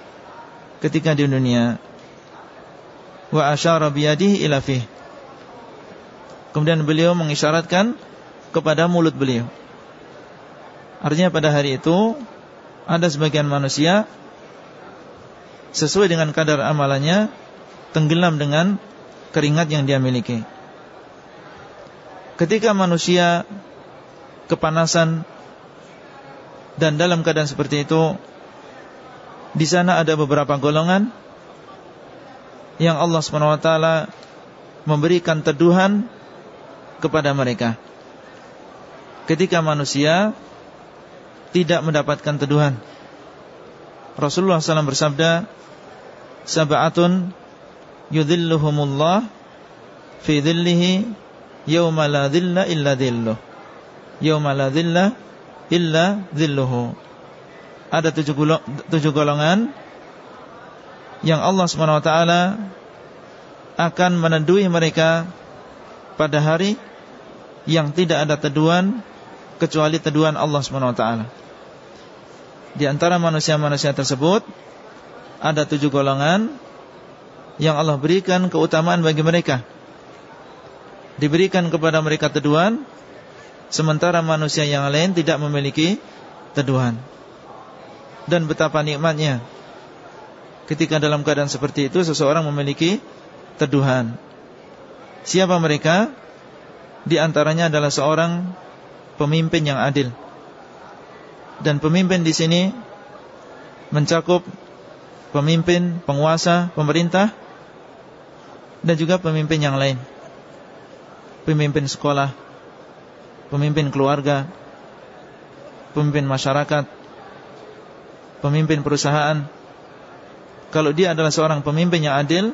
Speaker 1: ketika di dunia wa asyara biyadihi ila fih. Kemudian beliau mengisyaratkan kepada mulut beliau. Artinya pada hari itu ada sebagian manusia sesuai dengan kadar amalannya tenggelam dengan keringat yang dia miliki. Ketika manusia kepanasan dan dalam keadaan seperti itu di sana ada beberapa golongan yang Allah SWT memberikan teduhan kepada mereka. Ketika manusia tidak mendapatkan teduhan. Rasulullah SAW bersabda, Sab'atun yudhilluhumullah fi dhillihi yawma la dhilla illa dhilluh. Yawma la dhilla illa dhilluhu. Ada tujuh golongan yang Allah SWT akan menedui mereka pada hari yang tidak ada teduhan kecuali teduhan Allah SWT. Di antara manusia-manusia tersebut ada tujuh golongan yang Allah berikan keutamaan bagi mereka. Diberikan kepada mereka teduhan sementara manusia yang lain tidak memiliki teduhan. Dan betapa nikmatnya ketika dalam keadaan seperti itu seseorang memiliki teduhan. Siapa mereka? Di antaranya adalah seorang pemimpin yang adil. Dan pemimpin di sini mencakup pemimpin, penguasa, pemerintah dan juga pemimpin yang lain. Pemimpin sekolah, pemimpin keluarga, pemimpin masyarakat, pemimpin perusahaan, kalau dia adalah seorang pemimpin yang adil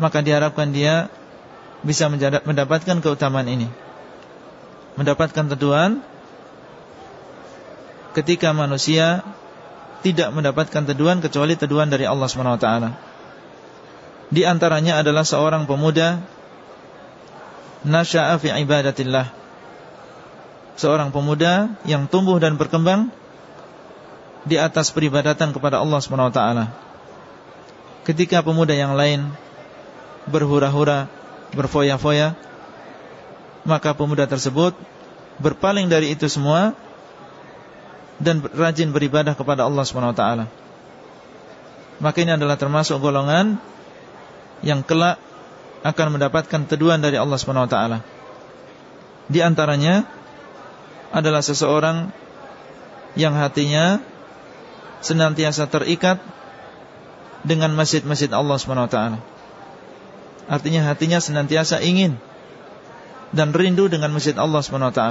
Speaker 1: Maka diharapkan dia Bisa mendapatkan keutamaan ini. Mendapatkan teduhan Ketika manusia Tidak mendapatkan teduhan Kecuali teduhan dari Allah SWT Di antaranya adalah seorang pemuda Nasya'a fi ibadatillah. Seorang pemuda yang tumbuh dan berkembang di atas peribadatan kepada Allah SWT Ketika pemuda yang lain berhura-hura, berfoya-foya Maka pemuda tersebut berpaling dari itu semua Dan rajin beribadah kepada Allah SWT Maka ini adalah termasuk golongan Yang kelak akan mendapatkan teduhan dari Allah SWT Di antaranya adalah seseorang yang hatinya senantiasa terikat dengan masjid-masjid Allah SWT. Artinya hatinya senantiasa ingin dan rindu dengan masjid Allah SWT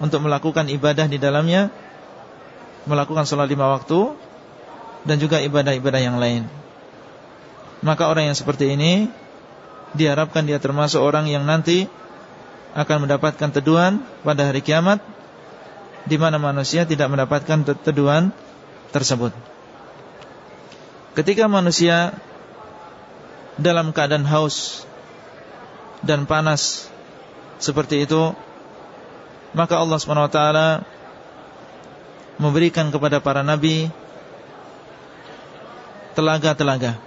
Speaker 1: untuk melakukan ibadah di dalamnya, melakukan sholat lima waktu dan juga ibadah-ibadah yang lain. Maka orang yang seperti ini diharapkan dia termasuk orang yang nanti akan mendapatkan teduhan pada hari kiamat di mana manusia tidak mendapatkan teduhan tersebut. Ketika manusia dalam keadaan haus dan panas seperti itu, maka Allah SWT memberikan kepada para nabi telaga-telaga.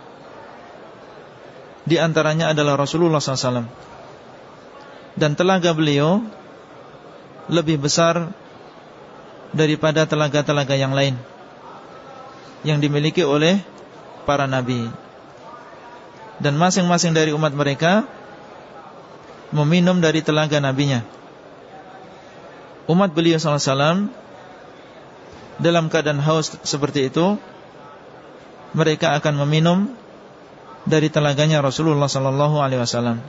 Speaker 1: Di antaranya adalah Rasulullah SAW. Dan telaga beliau lebih besar daripada telaga-telaga yang lain yang dimiliki oleh para nabi. Dan masing-masing dari umat mereka meminum dari telaga nabinya. Umat beliau SAW dalam keadaan haus seperti itu, mereka akan meminum dari telaganya Rasulullah sallallahu alaihi wasallam.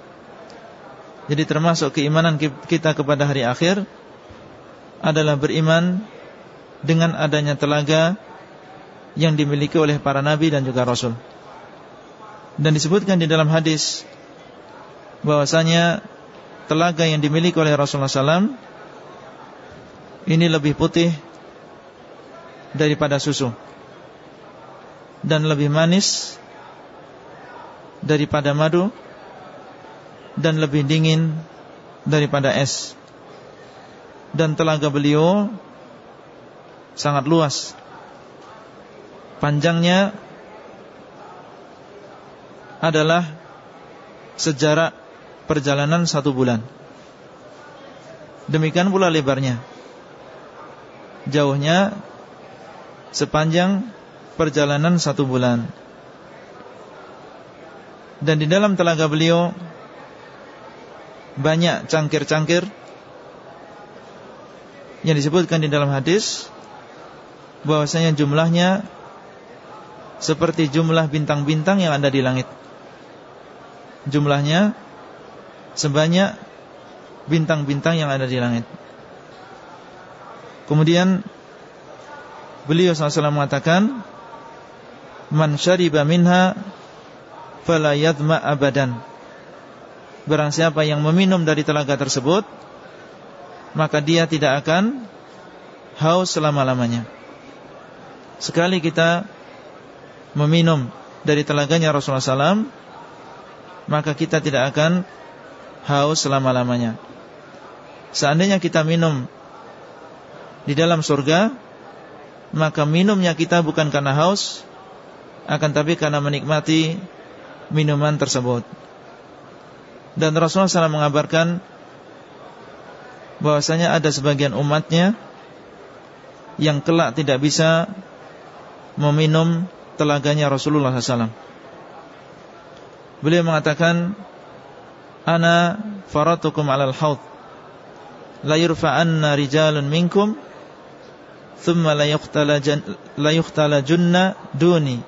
Speaker 1: Jadi termasuk keimanan kita kepada hari akhir adalah beriman dengan adanya telaga yang dimiliki oleh para nabi dan juga rasul. Dan disebutkan di dalam hadis bahwasanya telaga yang dimiliki oleh Rasulullah SAW ini lebih putih daripada susu dan lebih manis daripada madu dan lebih dingin daripada es. Dan telaga beliau sangat luas. Panjangnya adalah sejarah perjalanan satu bulan. Demikian pula lebarnya. Jauhnya sepanjang perjalanan satu bulan. Dan di dalam telaga beliau Banyak cangkir-cangkir Yang disebutkan di dalam hadis bahwasanya jumlahnya Seperti jumlah bintang-bintang yang ada di langit Jumlahnya Sebanyak Bintang-bintang yang ada di langit Kemudian Beliau SAW mengatakan Man syariba minha fala yadma abadan. Barang siapa yang meminum dari telaga tersebut, maka dia tidak akan haus selama-lamanya. Sekali kita meminum dari telaganya Rasulullah SAW, maka kita tidak akan haus selama-lamanya. Seandainya kita minum di dalam surga, maka minumnya kita bukan karena haus, akan tapi karena menikmati minuman tersebut. Dan Rasulullah SAW mengabarkan bahwasanya ada sebagian umatnya yang kelak tidak bisa meminum telaganya Rasulullah SAW. Beliau mengatakan, Ana faratukum alal haud. La yurfa'anna rijalun minkum Thumma la yuqtala junna duni.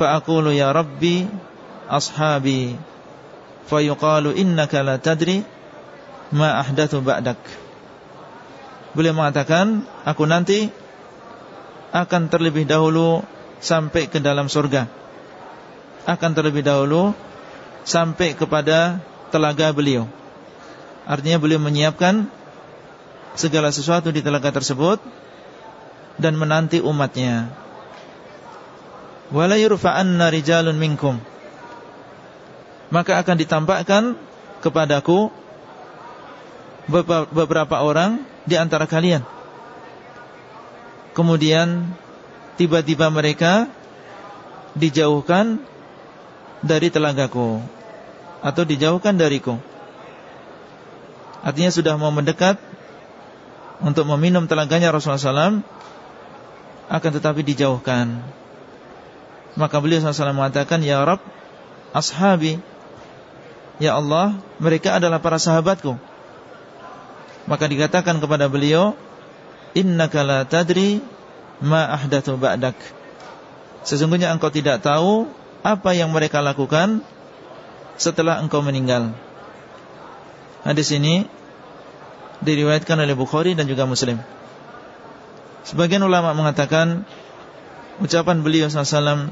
Speaker 1: Fa'akulu ya Rabbi ashabi fayuqalu innaka la tadri ma ahdathu ba'dak. Beliau mengatakan aku nanti akan terlebih dahulu sampai ke dalam surga. Akan terlebih dahulu sampai kepada telaga beliau. Artinya beliau menyiapkan segala sesuatu di telaga tersebut dan menanti umatnya. Wala rijalun minkum. Maka akan ditampakkan kepadaku beberapa orang di antara kalian. Kemudian tiba-tiba mereka dijauhkan dari telagaku atau dijauhkan dariku. Artinya sudah mau mendekat untuk meminum telaganya Rasulullah SAW akan tetapi dijauhkan. Maka beliau SAW mengatakan, Ya Rabb, ashabi Ya Allah, mereka adalah para sahabatku. Maka dikatakan kepada beliau, Innaka la tadri ma ahdathu ba'dak. Sesungguhnya engkau tidak tahu apa yang mereka lakukan setelah engkau meninggal. Hadis ini diriwayatkan oleh Bukhari dan juga Muslim. Sebagian ulama mengatakan ucapan beliau sallallahu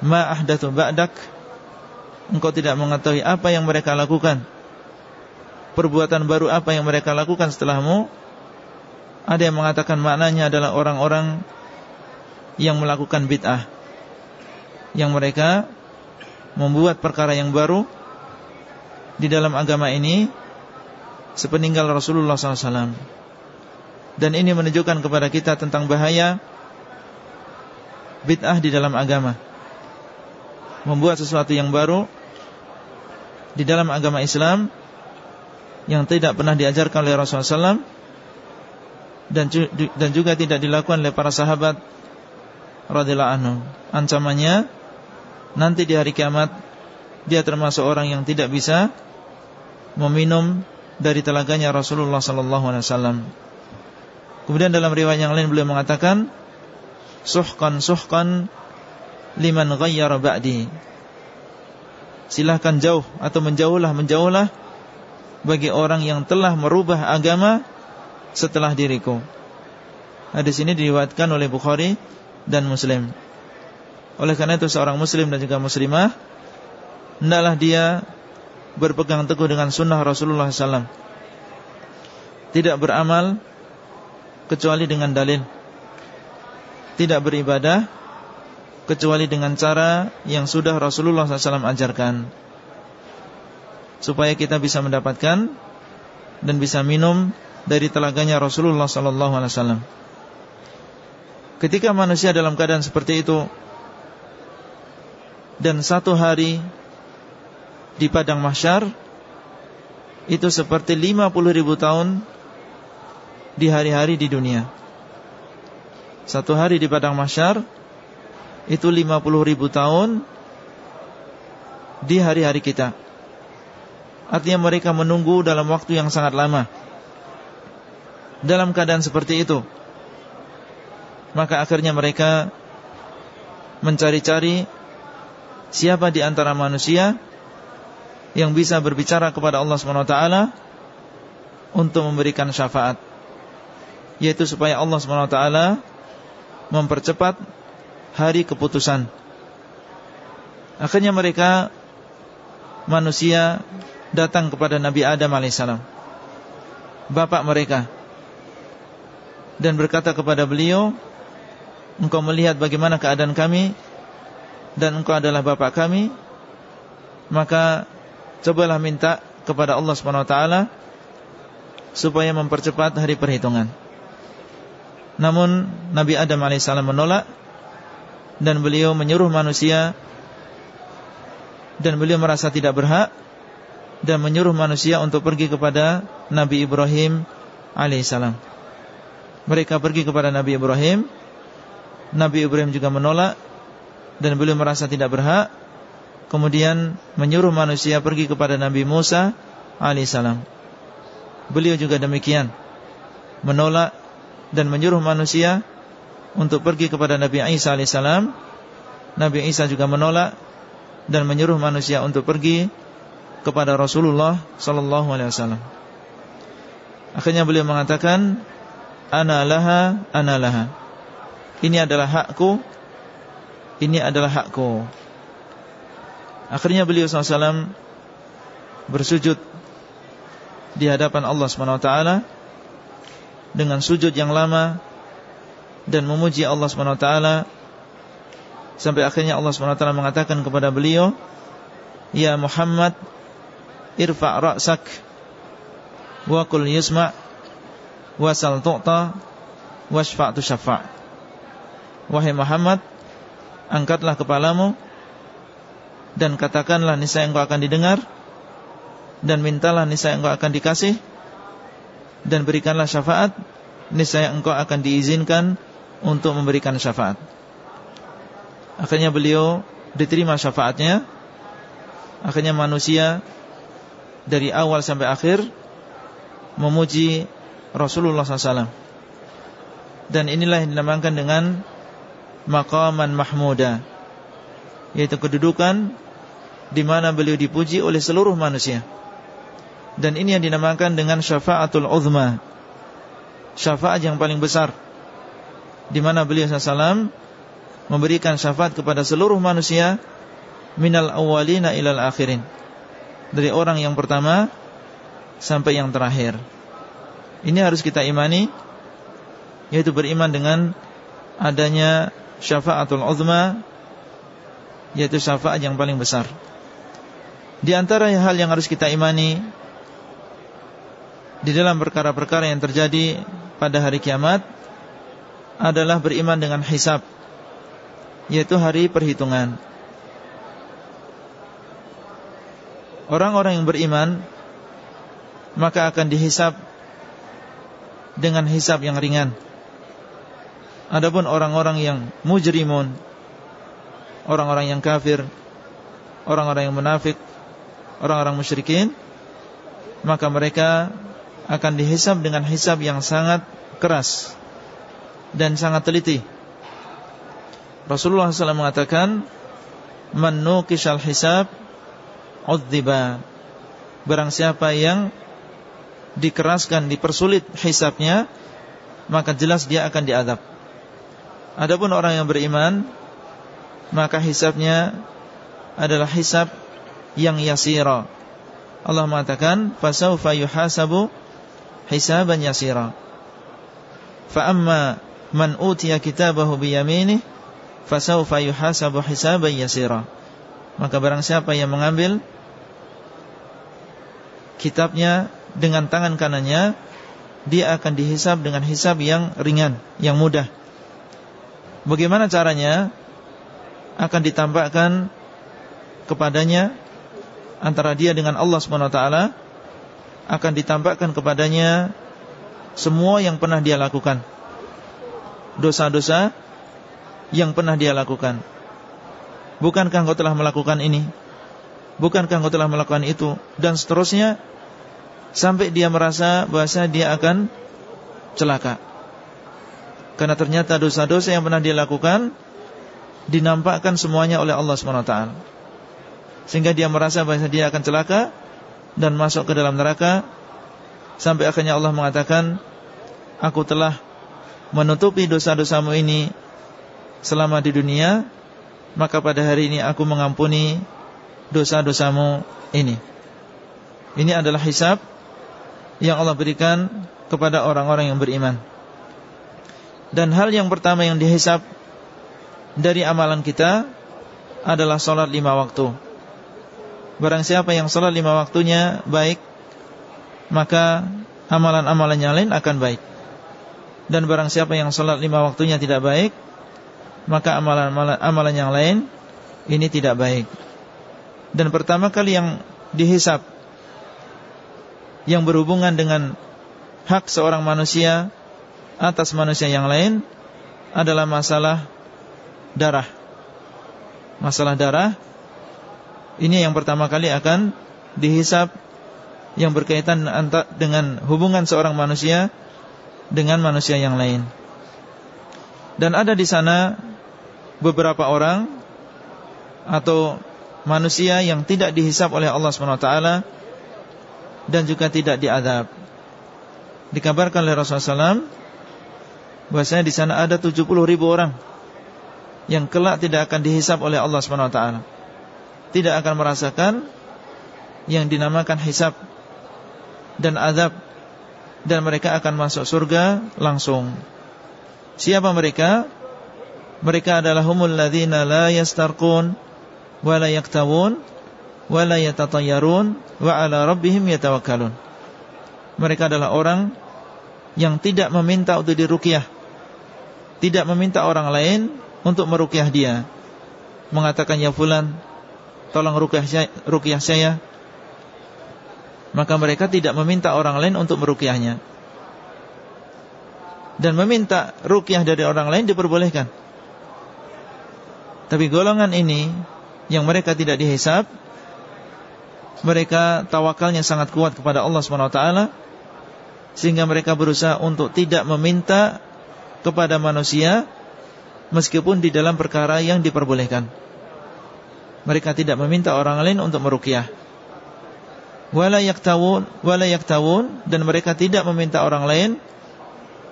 Speaker 1: ma ahdathu ba'dak engkau tidak mengetahui apa yang mereka lakukan Perbuatan baru apa yang mereka lakukan setelahmu Ada yang mengatakan maknanya adalah orang-orang Yang melakukan bid'ah. Yang mereka Membuat perkara yang baru Di dalam agama ini Sepeninggal Rasulullah SAW Dan ini menunjukkan kepada kita tentang bahaya Bid'ah di dalam agama. Membuat sesuatu yang baru di dalam agama Islam yang tidak pernah diajarkan oleh Rasulullah SAW dan dan juga tidak dilakukan oleh para sahabat radhiyallahu anhu. Ancamannya nanti di hari kiamat dia termasuk orang yang tidak bisa meminum dari telaganya Rasulullah sallallahu alaihi wasallam. Kemudian dalam riwayat yang lain beliau mengatakan, "Suhqan suhqan liman ghayyara ba'di." Silahkan jauh atau menjauhlah menjauhlah bagi orang yang telah merubah agama setelah diriku. Hadis ini diriwayatkan oleh Bukhari dan Muslim. Oleh karena itu seorang muslim dan juga muslimah hendaklah dia berpegang teguh dengan sunnah Rasulullah SAW. Tidak beramal kecuali dengan dalil. Tidak beribadah kecuali dengan cara yang sudah Rasulullah SAW ajarkan. Supaya kita bisa mendapatkan dan bisa minum dari telaganya Rasulullah SAW. Ketika manusia dalam keadaan seperti itu dan satu hari di padang mahsyar itu seperti 50 ribu tahun di hari-hari di dunia. Satu hari di padang mahsyar itu 50 ribu tahun di hari-hari kita. Artinya mereka menunggu dalam waktu yang sangat lama. Dalam keadaan seperti itu, maka akhirnya mereka mencari-cari Siapa di antara manusia yang bisa berbicara kepada Allah SWT untuk memberikan syafaat yaitu supaya Allah SWT mempercepat hari keputusan. Akhirnya mereka manusia datang kepada Nabi Adam AS bapak mereka dan berkata kepada beliau engkau melihat bagaimana keadaan kami dan engkau adalah bapak kami maka cobalah minta kepada Allah SWT supaya mempercepat hari perhitungan namun Nabi Adam AS menolak dan beliau menyuruh manusia dan beliau merasa tidak berhak dan menyuruh manusia untuk pergi kepada Nabi Ibrahim alaihissalam. Mereka pergi kepada Nabi Ibrahim. Nabi Ibrahim juga menolak dan beliau merasa tidak berhak. Kemudian menyuruh manusia pergi kepada Nabi Musa alaihissalam beliau juga demikian. Menolak dan menyuruh manusia untuk pergi kepada Nabi Isa alaihissalam Nabi Isa juga menolak dan menyuruh manusia untuk pergi kepada Rasulullah sallallahu alaihi wasallam. Akhirnya beliau mengatakan ana laha ana laha. Ini adalah hakku. Ini adalah hakku. Akhirnya beliau SAW Bersujud Di hadapan Allah SWT Dengan sujud yang lama Dan memuji Allah SWT Sampai akhirnya Allah SWT mengatakan kepada beliau Ya Muhammad Irfa' ra'sak Wa kul yusma' Wasal tu'ta Washfa'tu syafa' Wahai Muhammad angkatlah kepalamu dan katakanlah niscaya engkau akan didengar dan mintalah niscaya engkau akan dikasih dan berikanlah syafaat niscaya engkau akan diizinkan untuk memberikan syafaat. Akhirnya beliau diterima syafaatnya. Akhirnya manusia dari awal sampai akhir memuji Rasulullah SAW. Dan inilah yang dinamakan dengan maqaman mahmuda yaitu kedudukan di mana beliau dipuji oleh seluruh manusia. Dan ini yang dinamakan dengan syafaatul uzma. Syafaat yang paling besar di mana beliau sallallahu memberikan syafaat kepada seluruh manusia minal awwalina ilal akhirin. Dari orang yang pertama sampai yang terakhir. Ini harus kita imani yaitu beriman dengan adanya syafaatul uzma yaitu syafaat yang paling besar. Di antara hal yang harus kita imani di dalam perkara-perkara yang terjadi pada hari kiamat adalah beriman dengan hisab yaitu hari perhitungan. Orang-orang yang beriman maka akan dihisab dengan hisab yang ringan. Adapun orang-orang yang mujrimun Orang-orang yang kafir Orang-orang yang munafik Orang-orang musyrikin maka mereka akan dihisab dengan hisab yang sangat keras dan sangat teliti. Rasulullah SAW mengatakan, "Man nuqishal hisab udziba." Barang siapa yang dikeraskan, dipersulit hisabnya, maka jelas dia akan diadab. Adapun orang yang beriman, maka hisabnya adalah hisab yang yasira. Allah mengatakan, "Fasaufa yuhasabu hisaban yasira." Fa amma man utiya kitabahu bi yaminih, fasaufa yuhasabu hisaban yasira. Maka barang siapa yang mengambil kitabnya dengan tangan kanannya, dia akan dihisab dengan hisab yang ringan, yang mudah. Bagaimana caranya? Akan ditampakkan kepadanya antara dia dengan Allah SWT akan ditampakkan kepadanya semua yang pernah dia lakukan. Dosa-dosa yang pernah dia lakukan. Bukankah engkau telah melakukan ini? Bukankah engkau telah melakukan itu? Dan seterusnya sampai dia merasa bahasa dia akan celaka. Karena ternyata dosa-dosa yang pernah dia lakukan dinampakkan semuanya oleh Allah SWT. Sehingga dia merasa bahasa dia akan celaka dan masuk ke dalam neraka sampai akhirnya Allah mengatakan aku telah menutupi dosa-dosamu ini selama di dunia maka pada hari ini aku mengampuni dosa-dosamu ini ini adalah hisab yang Allah berikan kepada orang-orang yang beriman. Dan hal yang pertama yang dihisab dari amalan kita adalah sholat lima waktu. Barang siapa yang sholat lima waktunya baik Maka amalan-amalan yang lain akan baik. Dan barang siapa yang sholat lima waktunya tidak baik Maka amalan-amalan yang lain Ini tidak baik. Dan pertama kali yang dihisap Yang berhubungan dengan Hak seorang manusia Atas manusia yang lain Adalah masalah Darah Masalah darah ini yang pertama kali akan dihisap yang berkaitan dengan hubungan seorang manusia dengan manusia yang lain. Dan ada di sana beberapa orang atau manusia yang tidak dihisap oleh Allah SWT dan juga tidak diadab. Dikabarkan oleh Rasulullah SAW bahwasanya di sana ada 70 ribu orang yang kelak tidak akan dihisap oleh Allah SWT tidak akan merasakan yang dinamakan hisab dan azab dan mereka akan masuk surga langsung. Siapa mereka? Mereka adalah humul ladzina la yastarqun wa la yaktawun wa la yatatayyarun wa ala rabbihim yatawakkalun. Mereka adalah orang yang tidak meminta untuk diruqyah. Tidak meminta orang lain untuk meruqyah dia. Mengatakan ya fulan tolong rukyah saya, saya maka mereka tidak meminta orang lain untuk merukyahnya dan meminta rukyah dari orang lain diperbolehkan tapi golongan ini yang mereka tidak dihisap mereka tawakalnya sangat kuat kepada Allah SWT sehingga mereka berusaha untuk tidak meminta kepada manusia meskipun di dalam perkara yang diperbolehkan mereka tidak meminta orang lain untuk meruqyah. Wala yaktawun, wala yaktawun dan mereka tidak meminta orang lain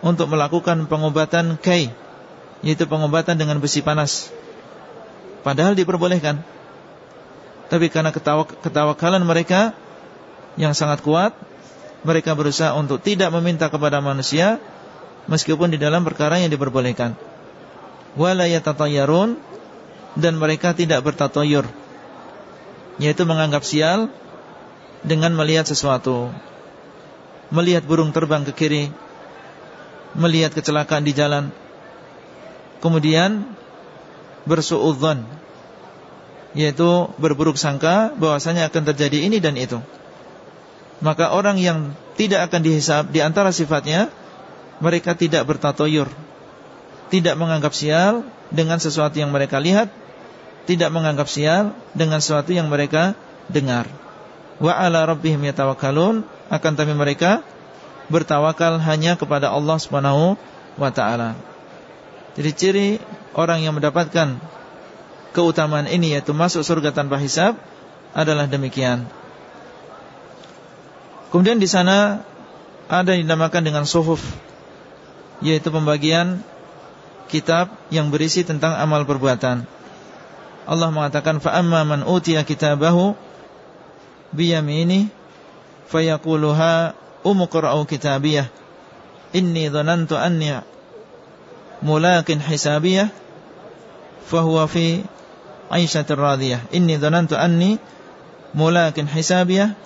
Speaker 1: untuk melakukan pengobatan kai, yaitu pengobatan dengan besi panas. Padahal diperbolehkan. Tapi karena ketawakalan mereka yang sangat kuat, mereka berusaha untuk tidak meminta kepada manusia meskipun di dalam perkara yang diperbolehkan. Wala yatatayyarun dan mereka tidak bertatoyur yaitu menganggap sial dengan melihat sesuatu melihat burung terbang ke kiri melihat kecelakaan di jalan kemudian bersuudzon yaitu berburuk sangka bahwasanya akan terjadi ini dan itu maka orang yang tidak akan dihisap di antara sifatnya mereka tidak bertatoyur tidak menganggap sial dengan sesuatu yang mereka lihat tidak menganggap sial dengan sesuatu yang mereka dengar. Wa ala rabbihim yatawakkalun, akan tapi mereka bertawakal hanya kepada Allah Subhanahu wa taala. Jadi ciri orang yang mendapatkan keutamaan ini yaitu masuk surga tanpa hisab adalah demikian. Kemudian di sana ada yang dinamakan dengan suhuf yaitu pembagian kitab yang berisi tentang amal perbuatan. Allah mengatakan fa amma man utiya kitabahu bi yamini fayaquluha umqra'u kitabiyah inni dhanantu anni mulaqin hisabiyah fahuwa fi 'aishatir radiyah inni dhanantu anni mulaqin hisabiyah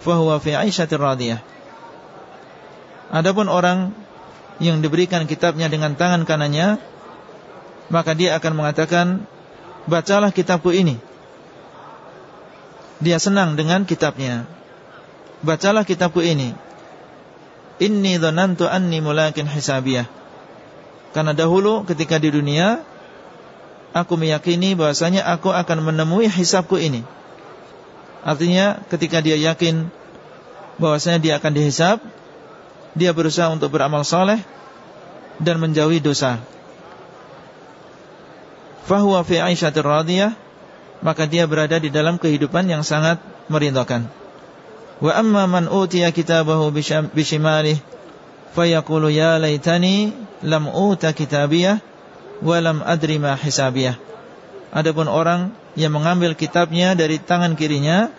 Speaker 1: fahuwa fi 'aishatir radiyah Adapun orang yang diberikan kitabnya dengan tangan kanannya maka dia akan mengatakan bacalah kitabku ini. Dia senang dengan kitabnya. Bacalah kitabku ini. Inni dhanantu anni mulakin hisabiyah. Karena dahulu ketika di dunia aku meyakini bahwasanya aku akan menemui hisabku ini artinya ketika dia yakin bahwasanya dia akan dihisab dia berusaha untuk beramal soleh dan menjauhi dosa. Fahuwa fi aisyatir radiyah maka dia berada di dalam kehidupan yang sangat merindukan. Wa amma man utiya kitabahu bishimalih fayaqulu ya laitani lam uta kitabiyah wa lam adri ma hisabiyah. Adapun orang yang mengambil kitabnya dari tangan kirinya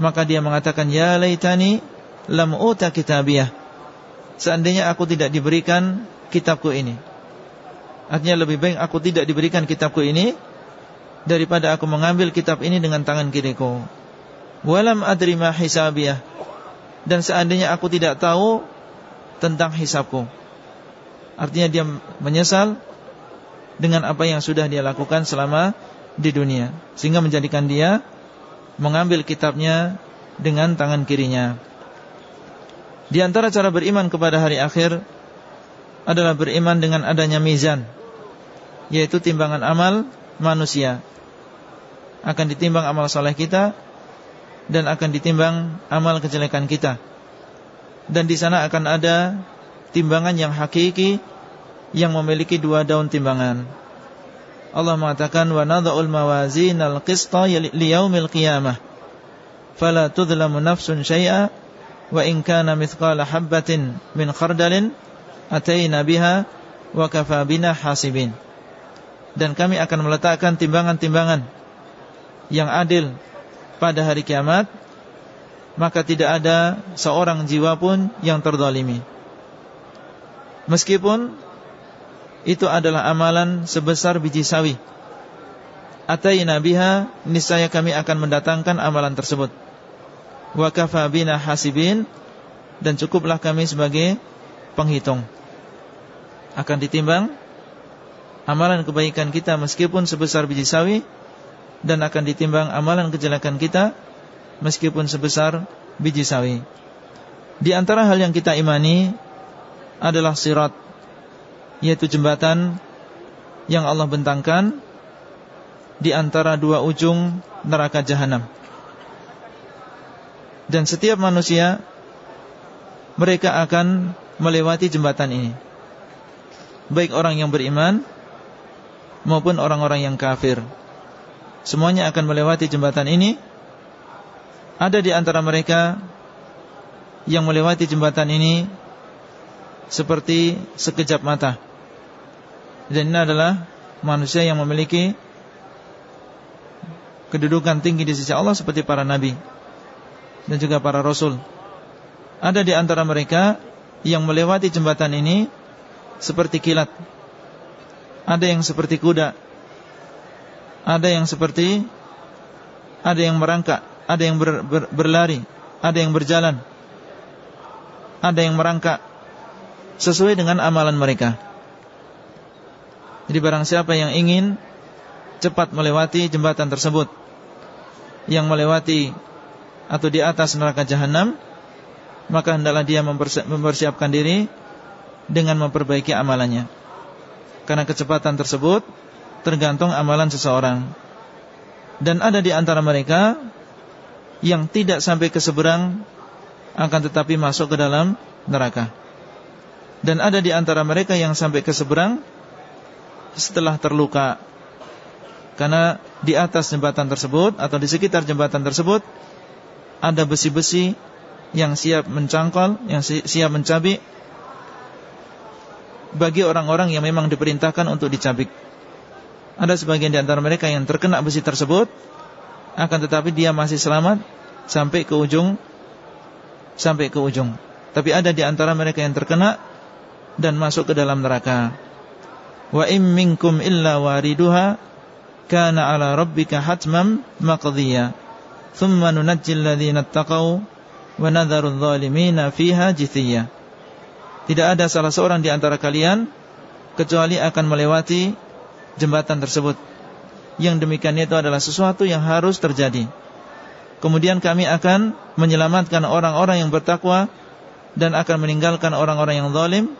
Speaker 1: maka dia mengatakan ya laitani lam uta kitabiyah seandainya aku tidak diberikan kitabku ini. Artinya lebih baik aku tidak diberikan kitabku ini daripada aku mengambil kitab ini dengan tangan kiriku. Walam adri ma hisabiyah. Dan seandainya aku tidak tahu tentang hisabku. Artinya dia menyesal dengan apa yang sudah dia lakukan selama di dunia sehingga menjadikan dia mengambil kitabnya dengan tangan kirinya. Di antara cara beriman kepada hari akhir adalah beriman dengan adanya mizan, yaitu timbangan amal manusia. Akan ditimbang amal soleh kita dan akan ditimbang amal kejelekan kita. Dan di sana akan ada timbangan yang hakiki yang memiliki dua daun timbangan. Allah mengatakan wa nadha'ul mawazinal qista liyaumil qiyamah. Fala tudlamu nafsun syai'a wa in kana mithqala habatin min khardalin ataina biha wa kafa bina hasibin. Dan kami akan meletakkan timbangan-timbangan yang adil pada hari kiamat maka tidak ada seorang jiwa pun yang terdolimi meskipun itu adalah amalan sebesar biji sawi ataina biha niscaya kami akan mendatangkan amalan tersebut wa kafa hasibin dan cukuplah kami sebagai penghitung. Akan ditimbang amalan kebaikan kita meskipun sebesar biji sawi dan akan ditimbang amalan kejelekan kita meskipun sebesar biji sawi. Di antara hal yang kita imani adalah sirat yaitu jembatan yang Allah bentangkan di antara dua ujung neraka jahanam. Dan setiap manusia Mereka akan melewati jembatan ini. Baik orang yang beriman Maupun orang-orang yang kafir. Semuanya akan melewati jembatan ini. Ada di antara mereka Yang melewati jembatan ini Seperti sekejap mata Dan ini adalah Manusia yang memiliki Kedudukan tinggi di sisi Allah Seperti para nabi dan juga para rasul. Ada di antara mereka yang melewati jembatan ini seperti kilat. Ada yang seperti kuda. Ada yang seperti ada yang merangkak, ada yang ber, ber, berlari, ada yang berjalan. Ada yang merangkak sesuai dengan amalan mereka. Jadi barang siapa yang ingin cepat melewati jembatan tersebut yang melewati atau di atas neraka jahanam maka hendaklah dia mempersiapkan diri dengan memperbaiki amalannya karena kecepatan tersebut tergantung amalan seseorang dan ada di antara mereka yang tidak sampai ke seberang akan tetapi masuk ke dalam neraka. Dan ada di antara mereka yang sampai ke seberang setelah terluka. Karena di atas jembatan tersebut atau di sekitar jembatan tersebut ada besi-besi yang siap mencangkol, yang siap mencabik bagi orang-orang yang memang diperintahkan untuk dicabik. Ada sebagian di antara mereka yang terkena besi tersebut akan tetapi dia masih selamat sampai ke ujung sampai ke ujung. Tapi ada di antara mereka yang terkena dan masuk ke dalam neraka. Wa im minkum illa wariduha kana ala rabbika hatmam maqdiya. Thumma nunajjil ladzina taqaw wa nadharu adh-dhalimina fiha jithiya. Tidak ada salah seorang di antara kalian kecuali akan melewati jembatan tersebut. Yang demikian itu adalah sesuatu yang harus terjadi. Kemudian kami akan menyelamatkan orang-orang yang bertakwa dan akan meninggalkan orang-orang yang zalim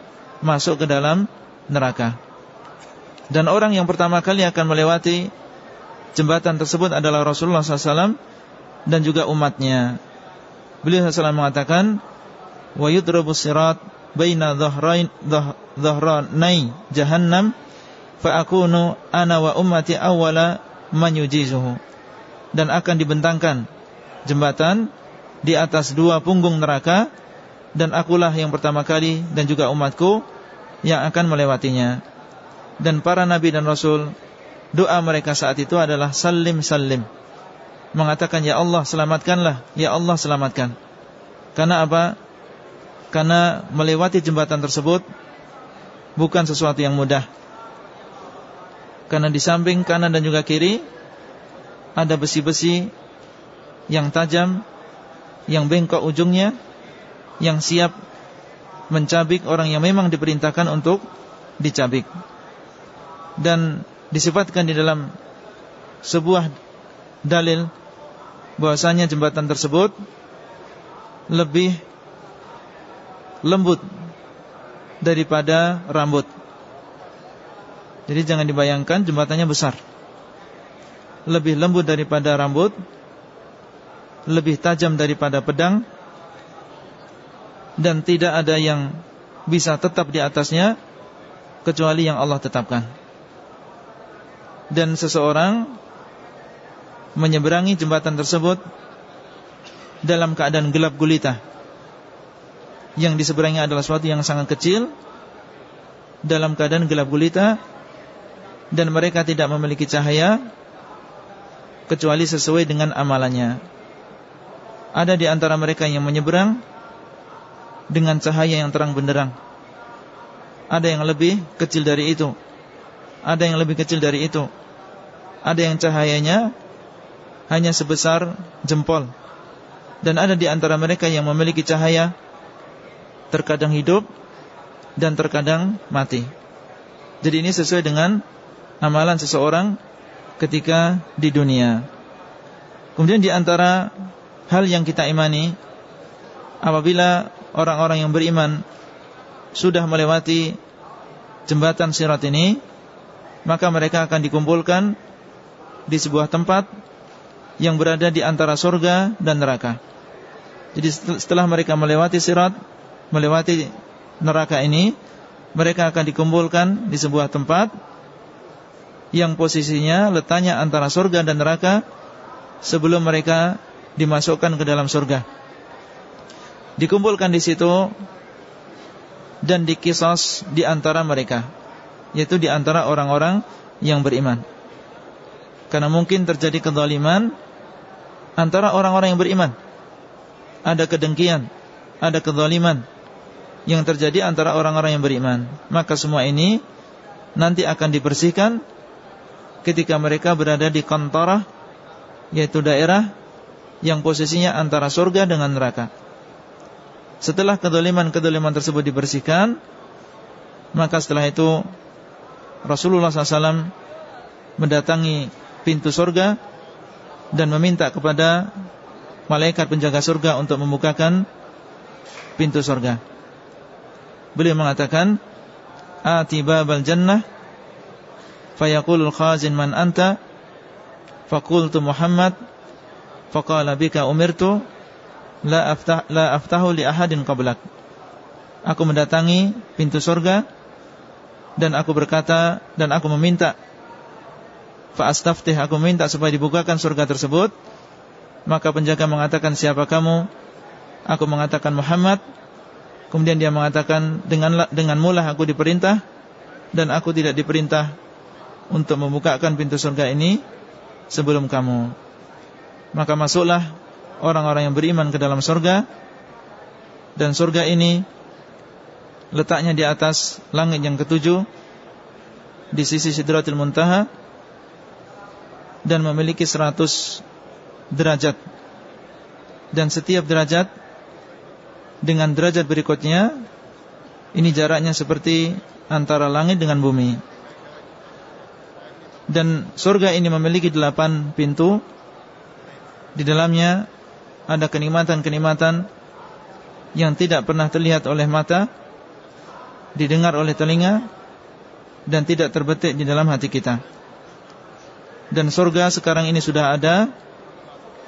Speaker 1: masuk ke dalam neraka. Dan orang yang pertama kali akan melewati jembatan tersebut adalah Rasulullah SAW dan juga umatnya. Beliau SAW mengatakan, yudrabu sirat baina dhahranai jahannam fa akunu ana wa ummati awwala man. Dan akan dibentangkan jembatan di atas dua punggung neraka dan akulah yang pertama kali dan juga umatku yang akan melewatinya. Dan para nabi dan rasul doa mereka saat itu adalah salim salim. Mengatakan ya Allah selamatkanlah, ya Allah selamatkan. Karena apa? Karena melewati jembatan tersebut bukan sesuatu yang mudah. Karena di samping kanan dan juga kiri ada besi-besi yang tajam, yang bengkok ujungnya, yang siap mencabik orang yang memang diperintahkan untuk dicabik dan disifatkan di dalam sebuah dalil bahwasanya jembatan tersebut lebih lembut daripada rambut. Jadi jangan dibayangkan jembatannya besar. Lebih lembut daripada rambut, lebih tajam daripada pedang dan tidak ada yang bisa tetap di atasnya kecuali yang Allah tetapkan. Dan seseorang menyeberangi jembatan tersebut dalam keadaan gelap gulita. Yang diseberangi adalah sesuatu yang sangat kecil dalam keadaan gelap gulita dan mereka tidak memiliki cahaya kecuali sesuai dengan amalannya. Ada di antara mereka yang menyeberang dengan cahaya yang terang benderang. Ada yang lebih kecil dari itu. Ada yang lebih kecil dari itu. Ada yang cahayanya hanya sebesar jempol. Dan ada di antara mereka yang memiliki cahaya terkadang hidup dan terkadang mati. Jadi ini sesuai dengan amalan seseorang ketika di dunia. Kemudian di antara hal yang kita imani apabila orang-orang yang beriman sudah melewati jembatan sirat ini, maka mereka akan dikumpulkan di sebuah tempat yang berada di antara surga dan neraka. Jadi setelah mereka melewati sirat, melewati neraka ini, mereka akan dikumpulkan di sebuah tempat yang posisinya letaknya antara surga dan neraka sebelum mereka dimasukkan ke dalam surga dikumpulkan di situ dan dikisos di antara mereka, yaitu di antara orang-orang yang beriman. Karena mungkin terjadi kezaliman antara orang-orang yang beriman. Ada kedengkian, ada kezaliman yang terjadi antara orang-orang yang beriman. Maka semua ini nanti akan dibersihkan ketika mereka berada di kontorah yaitu daerah yang posisinya antara surga dengan neraka. Setelah kedoliman-kedoliman tersebut dibersihkan Maka setelah itu Rasulullah SAW Mendatangi pintu surga Dan meminta kepada Malaikat penjaga surga untuk membukakan Pintu surga Beliau mengatakan Ati babal jannah Fayakulul khazin man anta Fakultu Muhammad Faqala bika umirtu la aftah la aftahu li ahadin qablak. Aku mendatangi pintu surga dan aku berkata dan aku meminta fa astaftih aku minta supaya dibukakan surga tersebut. Maka penjaga mengatakan siapa kamu? Aku mengatakan Muhammad. Kemudian dia mengatakan dengan dengan mulah aku diperintah dan aku tidak diperintah untuk membukakan pintu surga ini sebelum kamu. Maka masuklah orang-orang yang beriman ke dalam surga dan surga ini letaknya di atas langit yang ketujuh di sisi Sidratul Muntaha dan memiliki 100 derajat. Dan setiap derajat dengan derajat berikutnya ini jaraknya seperti antara langit dengan bumi. Dan surga ini memiliki delapan pintu. Di dalamnya ada kenikmatan-kenikmatan yang tidak pernah terlihat oleh mata didengar oleh telinga dan tidak terbetik di dalam hati kita. Dan surga sekarang ini sudah ada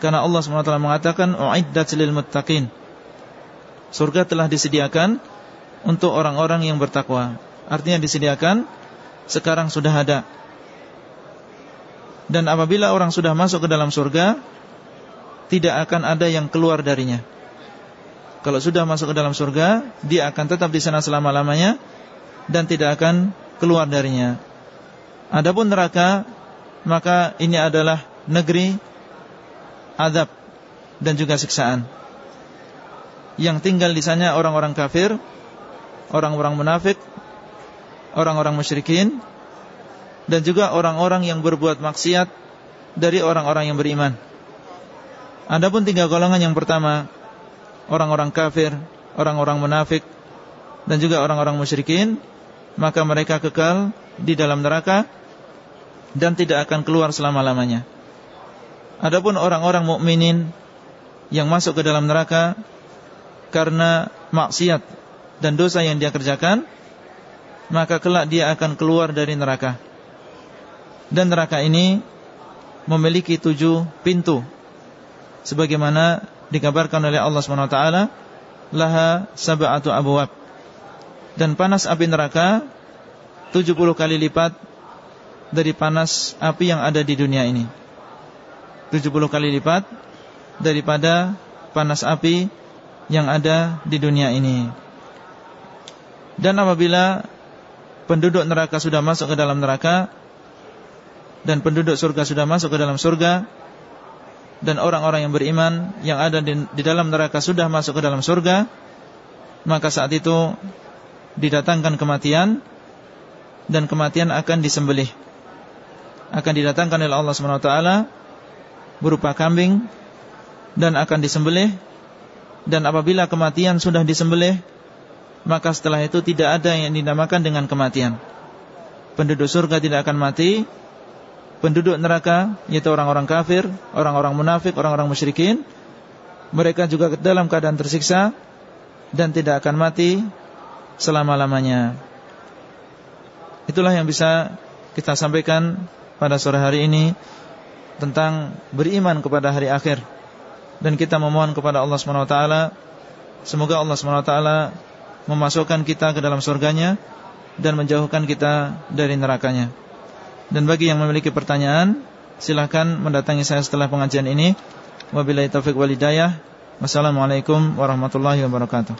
Speaker 1: karena Allah SWT mengatakan uiddat lil muttaqin. Surga telah disediakan untuk orang-orang yang bertakwa. Artinya disediakan sekarang sudah ada. Dan apabila orang sudah masuk ke dalam surga Tidak akan ada yang keluar darinya Kalau sudah masuk ke dalam surga Dia akan tetap di sana selama-lamanya Dan tidak akan keluar darinya Adapun neraka Maka ini adalah negeri Adab Dan juga siksaan Yang tinggal di sana orang-orang kafir Orang-orang munafik Orang-orang musyrikin dan juga orang-orang yang berbuat maksiat dari orang-orang yang beriman. Adapun tiga golongan yang pertama, orang-orang kafir, orang-orang munafik dan juga orang-orang musyrikin, maka mereka kekal di dalam neraka dan tidak akan keluar selama-lamanya. Adapun orang-orang mukminin yang masuk ke dalam neraka karena maksiat dan dosa yang dia kerjakan, maka kelak dia akan keluar dari neraka. Dan neraka ini memiliki tujuh pintu Sebagaimana dikabarkan oleh Allah SWT Laha sab'atu abwab. Dan panas api neraka 70 kali lipat Dari panas api yang ada di dunia ini. 70 kali lipat Daripada panas api Yang ada di dunia ini. Dan apabila Penduduk neraka sudah masuk ke dalam neraka dan penduduk surga sudah masuk ke dalam surga dan orang-orang yang beriman yang ada di, di dalam neraka sudah masuk ke dalam surga maka saat itu didatangkan kematian dan kematian akan disembelih. Akan didatangkan oleh Allah SWT berupa kambing dan akan disembelih. Dan apabila kematian sudah disembelih maka setelah itu tidak ada yang dinamakan dengan kematian. Penduduk surga tidak akan mati penduduk neraka yaitu orang-orang kafir, orang-orang munafik, orang-orang musyrikin mereka juga dalam keadaan tersiksa dan tidak akan mati selama-lamanya. Itulah yang bisa kita sampaikan pada sore hari ini tentang beriman kepada hari akhir dan kita memohon kepada Allah SWT semoga Allah SWT memasukkan kita ke dalam surganya dan menjauhkan kita dari nerakanya. Dan bagi yang memiliki pertanyaan Silahkan mendatangi saya setelah pengajian ini. Wabillahi taufiq walidayah Wassalamualaikum warahmatullahi wabarakatuh